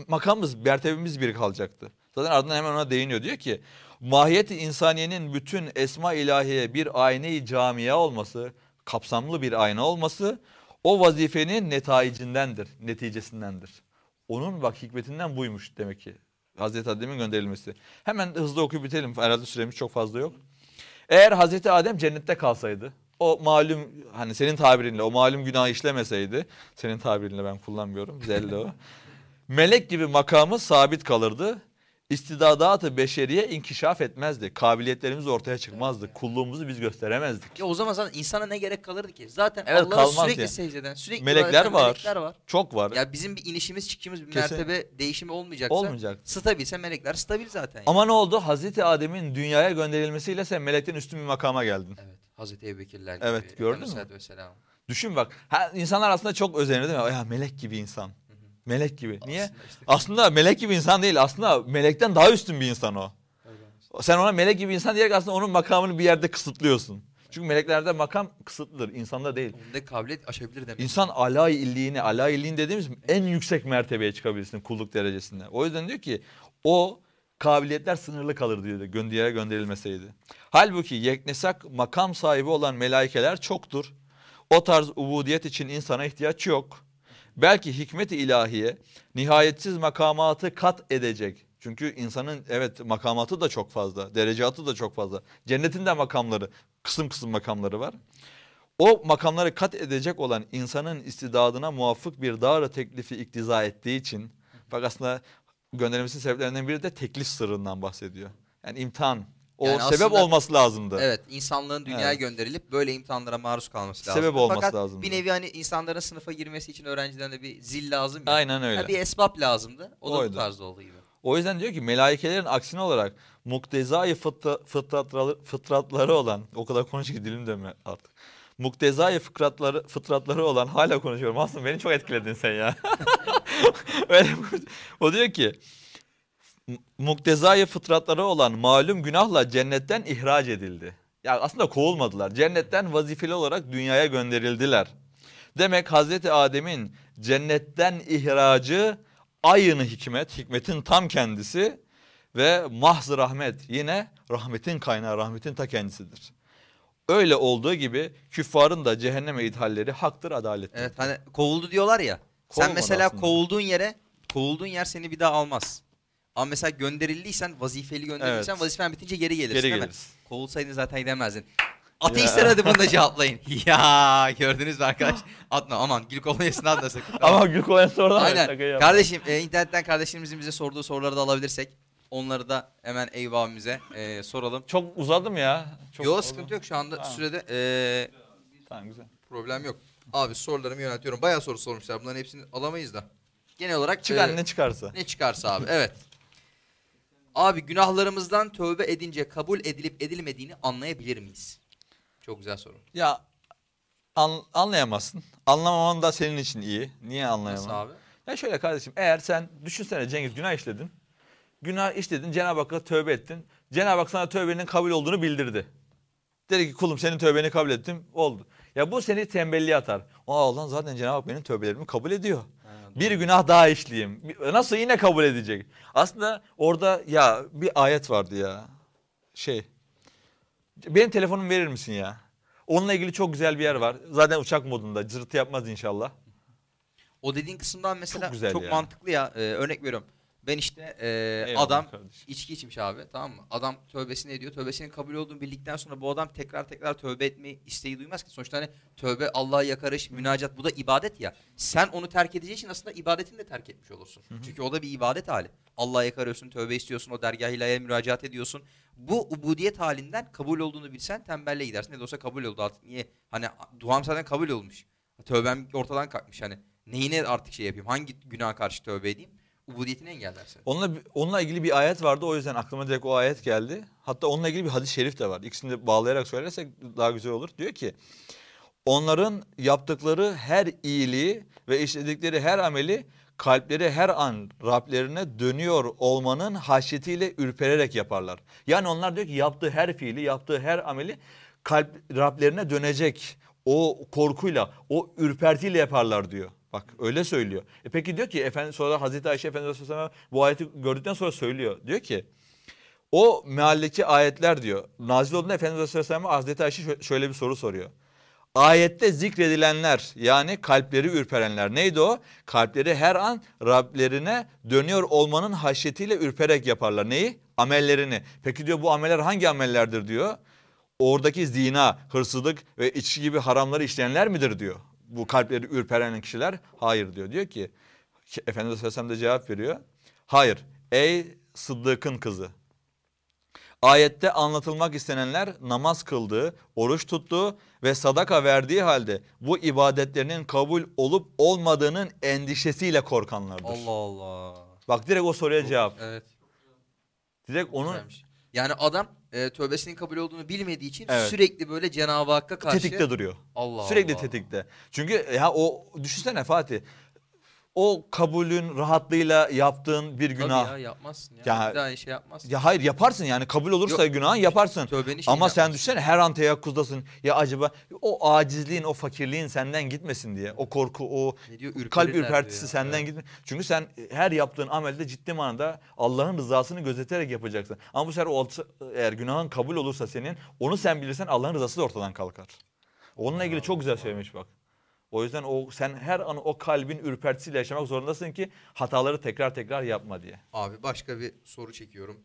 Makamımız, mertebemiz bir kalacaktı. Zaten ardından hemen ona değiniyor. Diyor ki mahiyeti insaniyenin bütün esma ilahiye bir ayna-i camiye olması, kapsamlı bir ayna olması o vazifenin netayicindendir, neticesindendir. Onun bak hikmetinden buymuş demek ki. Hazreti Adem'in gönderilmesi. Hemen hızlı okuyup bitelim. Herhalde süremiz çok fazla yok. Eğer Hazreti Adem cennette kalsaydı, o malum hani senin tabirinle o malum günah işlemeseydi, senin tabirinle ben kullanmıyorum, zelle o. melek gibi makamı sabit kalırdı. İstidadat-ı beşeriye inkişaf etmezdi. Kabiliyetlerimiz ortaya çıkmazdı. Kulluğumuzu biz gösteremezdik. Ya o zaman zaten insana ne gerek kalırdı ki? Zaten Evet, Allah'a sürekli yani. secde eden, sürekli Melekler var. melekler var. Çok var. Ya bizim bir inişimiz çıkışımız bir Kesin. mertebe değişimi olmayacaksa Olmayacak. stabilse melekler stabil zaten. yani. Ama ne oldu? Hazreti Adem'in dünyaya gönderilmesiyle sen melekten üstün bir makama geldin. Evet. Hazreti Ebubekirler gibi. Evet, gördün mü? Düşün bak. Ha, insanlar aslında çok özenir değil mi? Ya melek gibi insan. Melek gibi. Niye? Aslında işte. Aslında melek gibi insan değil. Aslında melekten daha üstün bir insan o. Sen ona melek gibi insan diyerek aslında onun makamını bir yerde kısıtlıyorsun. Çünkü meleklerde makam kısıtlıdır. insanda değil. Onda kabiliyet aşabilir demek. İnsan alay illiğini, alay illiğin dediğimiz en yüksek mertebeye çıkabilirsin kulluk derecesinde. O yüzden diyor ki o kabiliyetler sınırlı kalır diyor gönderiye gönderilmeseydi. Halbuki yeknesak makam sahibi olan melaikeler çoktur. O tarz ubudiyet için insana ihtiyaç yok. Belki hikmet-i ilahiye nihayetsiz makamatı kat edecek. Çünkü insanın evet makamatı da çok fazla, derecatı da çok fazla. Cennetin de makamları, kısım kısım makamları var. O makamları kat edecek olan insanın istidadına muvafık bir dağrı teklifi iktiza ettiği için bak aslında gönderilmesinin sebeplerinden biri de teklif sırrından bahsediyor. Yani imtihan. O Yani sebep aslında- olması lazımdı. Evet insanlığın dünyaya Evet. gönderilip böyle imtihanlara maruz kalması lazım. Sebep olması Fakat lazımdı. bir nevi hani insanların sınıfa girmesi için öğrencilerine bir zil lazım ya. Aynen öyle. Ha, bir esbab lazımdı. O da Oydu. bu tarzda olduğu gibi. O yüzden diyor ki melaikelerin aksine olarak muktezai fıtra, fıtratları, fıtratları olan o kadar konuşuyor ki dilim dönme artık. Muktezai fıtratları, fıtratları olan hala konuşuyorum. Aslında beni çok etkiledin sen ya. Öyle, o diyor ki muktezai fıtratları olan malum günahla cennetten ihraç edildi. Yani aslında kovulmadılar. Cennetten vazifeli olarak dünyaya gönderildiler. Demek Hazreti Adem'in cennetten ihracı aynı hikmet, hikmetin tam kendisi ve mahz rahmet yine rahmetin kaynağı, rahmetin ta kendisidir. Öyle olduğu gibi küffarın da cehenneme ithalleri haktır, adalettir. Evet hani kovuldu diyorlar ya. Sen Kovulmadı mesela aslında. kovulduğun yere kovulduğun yer seni bir daha almaz. Ama mesela gönderildiysen vazifeli gönderildiysen Evet. vazifen bitince geri gelirsin Geri değil mi? geliriz. Kovulsaydın zaten gidemezdin. Ateistler hadi bunu da cevaplayın. ya gördünüz mü arkadaş? Atma aman gül kolonyasını atma sakın. Ama Gül Kolay'ın sorudan Aynen. Kardeşim e, internetten kardeşlerimizin bize sorduğu soruları da alabilirsek onları da hemen Eyüp abimize e, soralım. Çok uzadım ya. Çok Yok oldu. sıkıntı yok şu anda Tamam. sürede e, Tamam güzel. problem yok. Abi sorularımı yöneltiyorum. Bayağı soru sormuşlar. Bunların hepsini alamayız da. Genel olarak Çıkan e, ne çıkarsa. ne çıkarsa abi. Evet. Abi günahlarımızdan tövbe edince kabul edilip edilmediğini anlayabilir miyiz? Çok güzel soru. Ya an- anlayamazsın. Anlamaman da senin için iyi. Niye Nasıl anlayamam? abi? Ya şöyle kardeşim eğer sen düşünsene Cengiz günah işledin. Günah işledin Cenab-ı Hakk'a tövbe ettin. Cenab-ı Hak sana tövbenin kabul olduğunu bildirdi. Dedi ki kulum senin tövbeni kabul ettim oldu. Ya bu seni tembelliğe atar. Aa lan zaten Cenab-ı Hak benim tövbelerimi kabul ediyor. Bir günah daha işleyeyim. Nasıl yine kabul edecek? Aslında orada ya bir ayet vardı ya. Şey. Benim telefonumu verir misin ya? Onunla ilgili çok güzel bir yer var. Zaten uçak modunda. Cırtı yapmaz inşallah. O dediğin kısımdan mesela Çok çok, güzel ya. mantıklı ya. Ee, örnek veriyorum. Ben işte e, Eyvallah adam kardeşim. içki içmiş abi tamam mı? Adam tövbesini ediyor. Tövbesinin kabul olduğunu bildikten sonra bu adam tekrar tekrar tövbe etme isteği duymaz ki. Sonuçta hani tövbe Allah'a yakarış, münacat bu da ibadet ya. Sen onu terk edeceğin için aslında ibadetini de terk etmiş olursun. Çünkü o da bir ibadet hali. Allah'a yakarıyorsun, tövbe istiyorsun, o dergah ilahiyeye müracaat ediyorsun. Bu ubudiyet halinden kabul olduğunu bilsen tembelle gidersin. Ne de olsa kabul oldu artık. Niye? Hani duam zaten kabul olmuş. Tövbem ortadan kalkmış hani. Neyine artık şey yapayım? Hangi günaha karşı tövbe edeyim? Ubudiyetini engellersin. Onunla, onunla ilgili bir ayet vardı o yüzden aklıma direkt o ayet geldi. Hatta onunla ilgili bir hadis-i şerif de var. İkisini de bağlayarak söylersek daha güzel olur. Diyor ki onların yaptıkları her iyiliği ve işledikleri her ameli kalpleri her an Rablerine dönüyor olmanın haşyetiyle ürpererek yaparlar. Yani onlar diyor ki yaptığı her fiili, yaptığı her ameli kalp Rablerine dönecek. O korkuyla, o ürpertiyle yaparlar diyor. Bak öyle söylüyor. E peki diyor ki Efendimiz sonra Hazreti Ayşe Efendimiz Aleyhisselam bu ayeti gördükten sonra söylüyor. Diyor ki o mealdeki ayetler diyor. Nazil olduğunda Efendimiz Aleyhisselam'a Hazreti Ayşe şö- şöyle bir soru soruyor. Ayette zikredilenler yani kalpleri ürperenler neydi o? Kalpleri her an Rablerine dönüyor olmanın haşyetiyle ürperek yaparlar. Neyi? Amellerini. Peki diyor bu ameller hangi amellerdir diyor. Oradaki zina, hırsızlık ve içki gibi haramları işleyenler midir diyor. Bu kalpleri ürperen kişiler hayır diyor. Diyor ki Efendimiz Aleyhisselam da cevap veriyor. Hayır ey Sıddık'ın kızı Ayette anlatılmak istenenler namaz kıldığı, oruç tuttuğu ve sadaka verdiği halde bu ibadetlerinin kabul olup olmadığının endişesiyle korkanlardır. Allah Allah. Bak direkt o soruya cevap. Evet. Direkt onun güzelmiş. Yani adam e, tövbesinin kabul olduğunu bilmediği için Evet. sürekli böyle Cenab-ı Hakk'a karşı tetikte duruyor. Allah Sürekli Allah. tetikte. Çünkü ya o düşünsene Fatih. O kabulün rahatlığıyla yaptığın bir Tabii günah. ya yapmazsın ya. Ya- bir daha şey yapmazsın. Ya hayır yaparsın yani kabul olursa Yok. günahın yaparsın. Tövbeni şeyini Ama sen yapmazsın. düşünsene her an teyakkuzdasın. Ya acaba o acizliğin, o fakirliğin senden gitmesin diye. O korku, o diyor? kalp ürpertisi diyor senden Evet. gitme. Çünkü sen her yaptığın amelde ciddi manada Allah'ın rızasını gözeterek yapacaksın. Ama bu sefer o eğer günahın kabul olursa senin onu sen bilirsen Allah'ın rızası da ortadan kalkar. Onunla ilgili çok güzel söylemiş bak. O yüzden o sen her an o kalbin ürpertisiyle yaşamak zorundasın ki hataları tekrar tekrar yapma diye. Abi başka bir soru çekiyorum.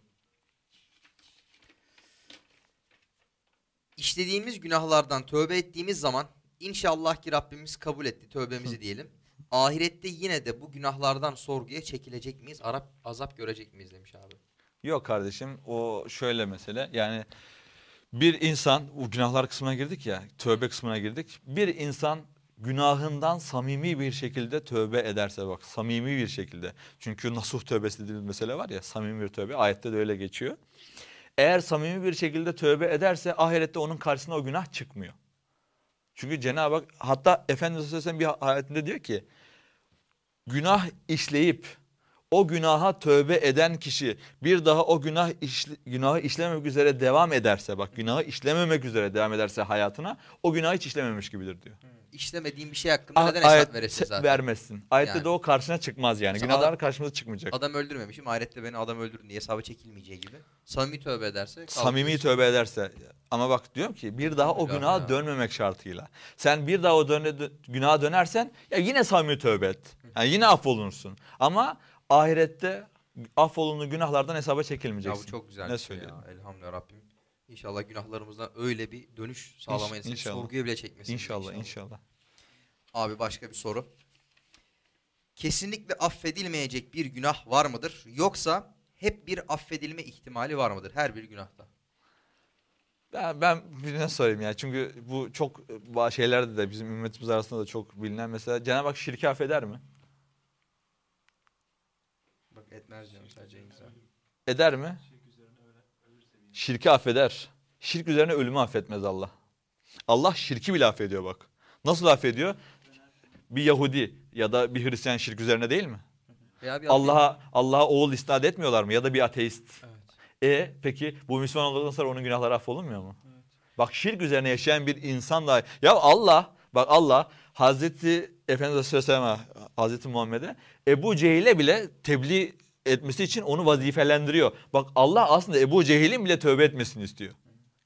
İşlediğimiz günahlardan tövbe ettiğimiz zaman inşallah ki Rabbimiz kabul etti tövbemizi diyelim. Ahirette yine de bu günahlardan sorguya çekilecek miyiz? Arap azap görecek miyiz demiş abi. Yok kardeşim o şöyle mesele yani bir insan bu günahlar kısmına girdik ya tövbe kısmına girdik. Bir insan günahından samimi bir şekilde tövbe ederse bak samimi bir şekilde. Çünkü nasuh tövbesi dediğimiz mesele var ya samimi bir tövbe ayette de öyle geçiyor. Eğer samimi bir şekilde tövbe ederse ahirette onun karşısına o günah çıkmıyor. Çünkü Cenab-ı Hak hatta Efendimiz Aleyhisselam bir ayetinde diyor ki günah işleyip o günaha tövbe eden kişi bir daha o günah işle, günahı işlememek üzere devam ederse bak günahı işlememek üzere devam ederse hayatına o günahı hiç işlememiş gibidir diyor. İşlemediğin bir şey hakkında Ah, neden ayet hesap veresin zaten? Vermezsin. Ayette Yani. de o karşına çıkmaz yani. Mesela Günahlar adam- karşımıza çıkmayacak. Adam öldürmemişim ahirette beni adam öldürdün diye hesaba çekilmeyeceği gibi. Samimi tövbe ederse. Samimi tövbe ederse. Ama bak diyorum ki bir daha o Günah günaha ya. dönmemek şartıyla. Sen bir daha o döne, dö- günaha dönersen ya yine samimi tövbe et. Yani yine affolunursun. Ama ahirette affolunduğun günahlardan hesaba Ya çekilmeyeceksin. bu çok güzel Ne bir şey söyleyeyim? ya. Elhamdülillah Rabbim. İnşallah günahlarımızdan öyle bir dönüş sağlamayız. inşallah. Sorguya bile çekmesin. bizi İnşallah inşallah. Abi başka bir soru. Kesinlikle affedilmeyecek bir günah var mıdır? Yoksa hep bir affedilme ihtimali var mıdır her bir günahta? Ben, ben birine sorayım ya. Çünkü bu çok şeylerde de bizim ümmetimiz arasında da çok bilinen mesela Cenab-ı Hak şirki affeder mi? Etmez canım sadece abi. Eder mi? Şirki affeder. Şirk üzerine ölümü affetmez Allah. Allah şirki bile affediyor bak. Nasıl affediyor? Bir Yahudi ya da bir Hristiyan şirk üzerine değil mi? Allah'a Allah'a oğul isnat etmiyorlar mı? Ya da bir ateist. Evet. E peki bu Müslüman olduktan sonra onun günahları affolunmuyor mu? Bak şirk üzerine yaşayan bir insan da ya Allah bak Allah Hazreti Efendimiz Aleyhisselam'a Hazreti Muhammed'e Ebu Cehil'e bile tebliğ etmesi için onu vazifelendiriyor. Bak Allah aslında Ebu Cehil'in bile tövbe etmesini istiyor.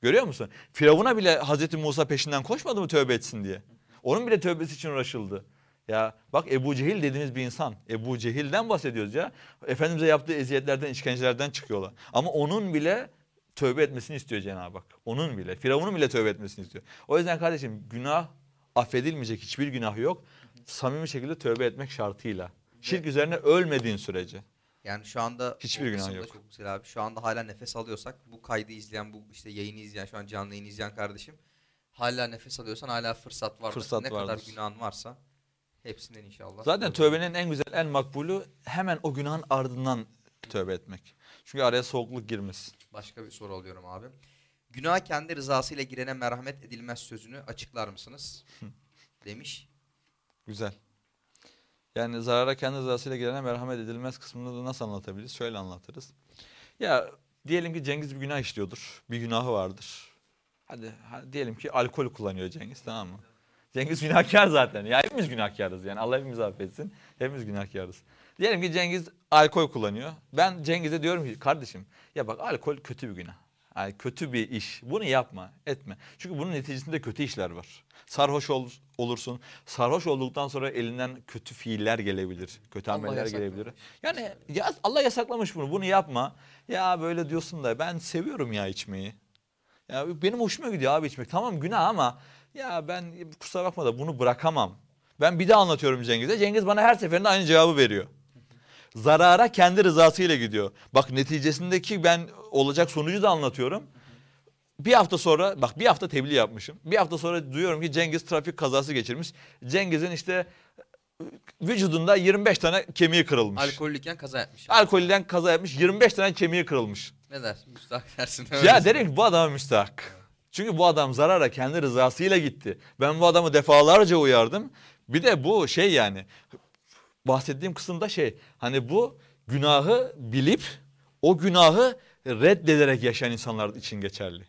Görüyor musun? Firavun'a bile Hazreti Musa peşinden koşmadı mı tövbe etsin diye. Onun bile tövbesi için uğraşıldı. Ya bak Ebu Cehil dediğimiz bir insan. Ebu Cehil'den bahsediyoruz ya. Efendimiz'e yaptığı eziyetlerden, işkencelerden çıkıyorlar. Ama onun bile tövbe etmesini istiyor Cenab-ı Hak. Onun bile. Firavun'un bile tövbe etmesini istiyor. O yüzden kardeşim günah affedilmeyecek hiçbir günah yok. Samimi şekilde tövbe etmek şartıyla. Şirk üzerine ölmediğin sürece. Yani şu anda Hiçbir günah yok. Çok güzel abi. Şu anda hala nefes alıyorsak bu kaydı izleyen bu işte yayını izleyen şu an canlı yayını izleyen kardeşim hala nefes alıyorsan hala fırsat var. Fırsat ne kadar vardır. günahın varsa hepsinden inşallah. Zaten tövbenin en güzel, en makbulü hemen o günahın ardından tövbe etmek. Çünkü araya soğukluk girmesin. Başka bir soru alıyorum abi. Günah kendi rızasıyla girene merhamet edilmez sözünü açıklar mısınız? Demiş. Güzel. Yani zarara kendi rızasıyla gelene merhamet edilmez kısmını da nasıl anlatabiliriz? Şöyle anlatırız. Ya diyelim ki Cengiz bir günah işliyordur. Bir günahı vardır. Hadi, hadi diyelim ki alkol kullanıyor Cengiz tamam mı? Cengiz günahkar zaten. Ya hepimiz günahkarız yani. Allah hepimizi affetsin. Hepimiz günahkarız. Diyelim ki Cengiz alkol kullanıyor. Ben Cengiz'e diyorum ki kardeşim ya bak alkol kötü bir günah. Yani kötü bir iş. Bunu yapma, etme. Çünkü bunun neticesinde kötü işler var. Sarhoş ol- olursun. Sarhoş olduktan sonra elinden kötü fiiller gelebilir. Kötü ameller gelebilir. Yani ya Allah yasaklamış bunu. Bunu yapma. Ya böyle diyorsun da ben seviyorum ya içmeyi. Ya benim hoşuma gidiyor abi içmek. Tamam günah ama ya ben kusura bakma da bunu bırakamam. Ben bir de anlatıyorum Cengiz'e. Cengiz bana her seferinde aynı cevabı veriyor. Zarara kendi rızasıyla gidiyor. Bak neticesindeki ben olacak sonucu da anlatıyorum. Bir hafta sonra bak bir hafta tebliğ yapmışım. Bir hafta sonra duyuyorum ki Cengiz trafik kazası geçirmiş. Cengiz'in işte vücudunda 25 tane kemiği kırılmış. Alkollüyken kaza yapmış. Alkolden kaza yapmış 25 tane kemiği kırılmış. Ne dersin? Müstahak dersin. Ya derim ki bu adama müstahak. Çünkü bu adam zarara kendi rızasıyla gitti. Ben bu adamı defalarca uyardım. Bir de bu şey yani bahsettiğim kısımda şey hani bu günahı bilip o günahı reddederek yaşayan insanlar için geçerli.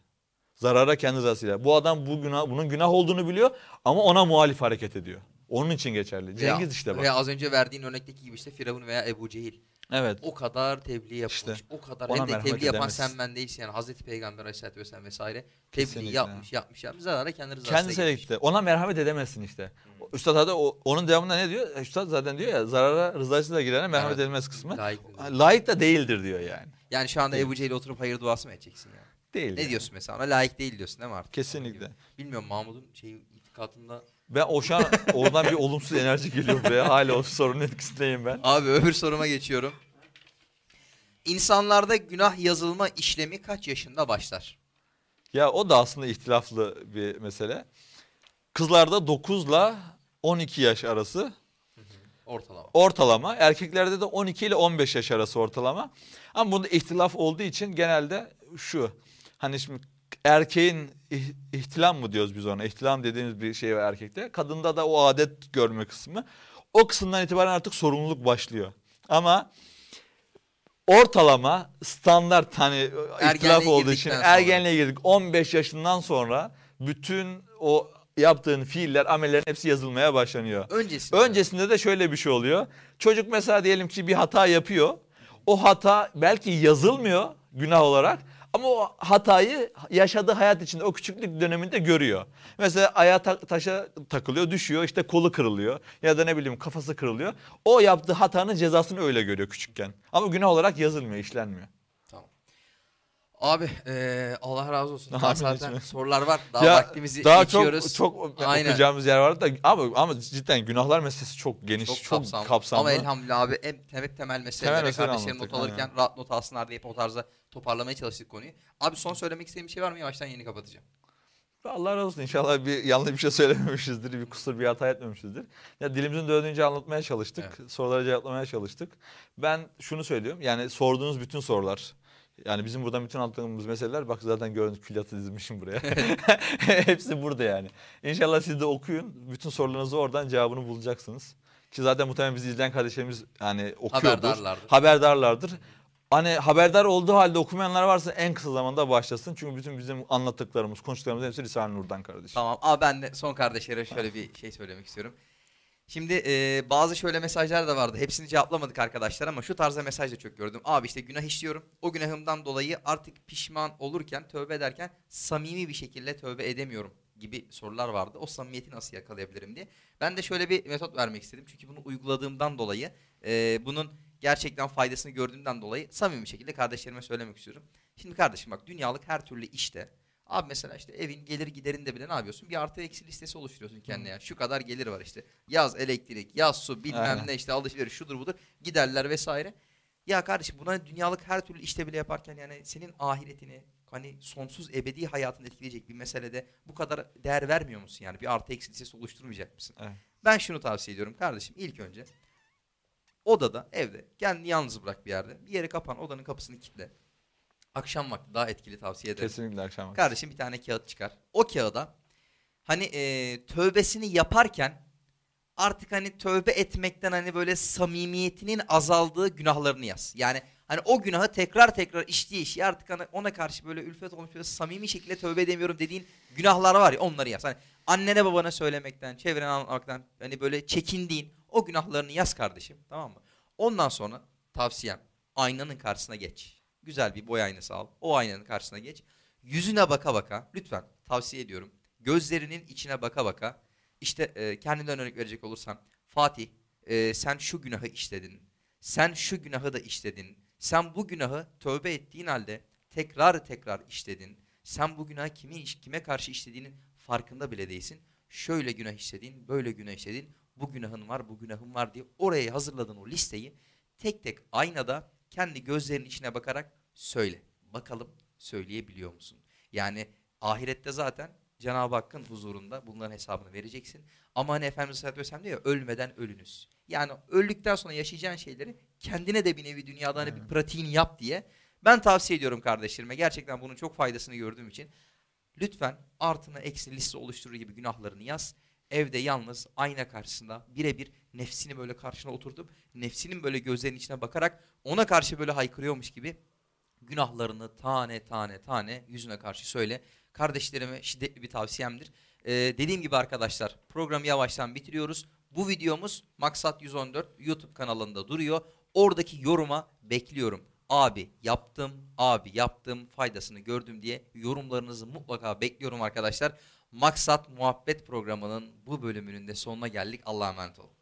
Zarara kendi rızasıyla. Bu adam bu günah bunun günah olduğunu biliyor ama ona muhalif hareket ediyor. Onun için geçerli. Cengiz işte bak. Veya az önce verdiğin örnekteki gibi işte Firavun veya Ebu Cehil. Evet. O kadar tebliğ yapılmış. İşte, o kadar hem de tebliğ yapan sen ben değilsin yani Hazreti Peygamber Aleyhisselatü Vesselam vesaire. Tebliğ Kesinlikle. yapmış yapmış yapmış. Zarara kendi rızasıyla Kendisiyle gitmiş. gitti. Ona merhamet edemezsin işte. Üstad da o- onun devamında ne diyor? Üstad zaten diyor ya zarara rızasıyla girene merhamet Evet. edilmez kısmı. Layık. Layık da değildir diyor yani. Yani şu anda Ebu Cehil'e oturup hayır duası mı edeceksin yani? Değil. Ne yani. diyorsun mesela? Ona layık değil diyorsun değil mi artık? Kesinlikle. Bilmiyorum Mahmut'un şey itikatında. Ben o şu an oradan bir olumsuz enerji geliyor buraya. Hala o sorunun etkisindeyim ben. Abi öbür soruma geçiyorum. İnsanlarda günah yazılma işlemi kaç yaşında başlar? Ya o da aslında ihtilaflı bir mesele. Kızlarda 9 ile 12 yaş arası Ortalama. ortalama. Erkeklerde de 12 ile 15 yaş arası ortalama. Ama bunda ihtilaf olduğu için genelde şu. Hani şimdi erkeğin ih- ihtilam mı diyoruz biz ona? İhtilam dediğimiz bir şey var erkekte. Kadında da o adet görme kısmı. O kısımdan itibaren artık sorumluluk başlıyor. Ama ortalama standart hani ihtilaf Ergenliğe olduğu için sonra. ergenliğe girdik 15 yaşından sonra bütün o yaptığın fiiller amellerin hepsi yazılmaya başlanıyor. Öncesinde. Öncesinde de şöyle bir şey oluyor. Çocuk mesela diyelim ki bir hata yapıyor. O hata belki yazılmıyor günah olarak ama o hatayı yaşadığı hayat içinde o küçüklük döneminde görüyor. Mesela ayağı ta- taşa takılıyor, düşüyor, işte kolu kırılıyor ya da ne bileyim kafası kırılıyor. O yaptığı hatanın cezasını öyle görüyor küçükken. Ama günah olarak yazılmıyor, işlenmiyor. Abi eee, Allah razı olsun. Daha zaten sorular var. Daha Ya, vaktimizi daha geçiyoruz. çok çok Aynen. okuyacağımız yer vardı da ama ama cidden günahlar meselesi çok geniş, Çok, çok, kapsamlı. kapsamlı. Ama elhamdülillah abi en temel temel meseleleri mesele kardeşlerim not alırken rahat not alsınlar deyip o tarzda toparlamaya çalıştık konuyu. Abi son söylemek istediğim bir şey var mı? Yavaştan yeni kapatacağım. Allah razı olsun. İnşallah bir yanlış bir şey söylememişizdir, bir kusur, bir hata etmemişizdir. Ya dilimizin döndüğünce anlatmaya çalıştık, soruları cevaplamaya çalıştık. Ben şunu söylüyorum, yani sorduğunuz bütün sorular, yani bizim buradan bütün anlattığımız meseleler, bak zaten gördüğünüz külliyatı dizmişim buraya. Hepsi burada yani. İnşallah siz de okuyun, bütün sorularınızı oradan cevabını bulacaksınız. Ki zaten muhtemelen bizi izleyen kardeşlerimiz yani okuyordur. Haberdarlardır. Haberdarlardır. Hani haberdar olduğu halde okumayanlar varsa en kısa zamanda başlasın. Çünkü bütün bizim anlattıklarımız, konuştuklarımız hepsi Risale-i Nur'dan kardeşim. Tamam. Abi ben de son kardeşlere şöyle bir şey söylemek istiyorum. Şimdi eee, bazı şöyle mesajlar da vardı. Hepsini cevaplamadık arkadaşlar ama şu tarzda mesaj da çok gördüm. Abi işte günah işliyorum. O günahımdan dolayı artık pişman olurken, tövbe ederken samimi bir şekilde tövbe edemiyorum gibi sorular vardı. O samimiyeti nasıl yakalayabilirim diye. Ben de şöyle bir metot vermek istedim. Çünkü bunu uyguladığımdan dolayı, eee, bunun gerçekten faydasını gördüğümden dolayı samimi şekilde kardeşlerime söylemek istiyorum. Şimdi kardeşim bak dünyalık her türlü işte Abi mesela işte evin gelir giderinde bile ne yapıyorsun? Bir artı eksi listesi oluşturuyorsun kendine ya. Şu kadar gelir var işte. Yaz elektrik, yaz su, bilmem Aynen. ne işte alışveriş şudur budur. Giderler vesaire. Ya kardeşim buna dünyalık her türlü işte bile yaparken yani senin ahiretini hani sonsuz ebedi hayatını etkileyecek bir meselede bu kadar değer vermiyor musun yani? Bir artı eksi listesi oluşturmayacak mısın? Evet. Ben şunu tavsiye ediyorum kardeşim ilk önce odada evde kendini yalnız bırak bir yerde. Bir yere kapan odanın kapısını kilitle. Akşam vakti daha etkili tavsiye ederim. Kesinlikle akşam vakti. Kardeşim bir tane kağıt çıkar. O kağıda hani e, tövbesini yaparken artık hani tövbe etmekten hani böyle samimiyetinin azaldığı günahlarını yaz. Yani hani o günahı tekrar tekrar işleye işleye artık hani ona karşı böyle ülfet olmuş böyle samimi şekilde tövbe edemiyorum dediğin günahlar var ya onları yaz. Hani annene babana söylemekten, çevrene anlatmaktan hani böyle çekindiğin o günahlarını yaz kardeşim tamam mı? Ondan sonra tavsiyem aynanın karşısına geç. Güzel bir boy aynası al. O aynanın karşısına geç. Yüzüne baka baka lütfen tavsiye ediyorum. Gözlerinin içine baka baka işte e, kendinden örnek verecek olursam Fatih e, sen şu günahı işledin. Sen şu günahı da işledin. Sen bu günahı tövbe ettiğin halde tekrar tekrar işledin. Sen bu günahı kimi kime karşı işlediğinin farkında bile değilsin. Şöyle günah işledin, böyle günah işledin. Bu günahın var, bu günahın var diye oraya hazırladığın o listeyi tek tek aynada kendi gözlerinin içine bakarak söyle. Bakalım söyleyebiliyor musun? Yani ahirette zaten Cenab-ı Hakk'ın huzurunda bunların hesabını vereceksin. Ama hani Efendimiz Aleyhisselatü Vesselam diyor ya ölmeden ölünüz. Yani öldükten sonra yaşayacağın şeyleri kendine de bir nevi dünyada hani bir pratiğini yap diye. Ben tavsiye ediyorum kardeşlerime. Gerçekten bunun çok faydasını gördüğüm için. Lütfen artına eksi liste oluşturur gibi günahlarını yaz. Evde yalnız ayna karşısında birebir nefsini böyle karşına oturtup nefsinin böyle gözlerinin içine bakarak ona karşı böyle haykırıyormuş gibi günahlarını tane tane tane yüzüne karşı söyle. Kardeşlerime şiddetli bir tavsiyemdir. Ee, dediğim gibi arkadaşlar programı yavaştan bitiriyoruz. Bu videomuz Maksat 114 YouTube kanalında duruyor. Oradaki yoruma bekliyorum. Abi yaptım, abi yaptım, faydasını gördüm diye yorumlarınızı mutlaka bekliyorum arkadaşlar. Maksat Muhabbet programının bu bölümünün de sonuna geldik. Allah'a emanet olun.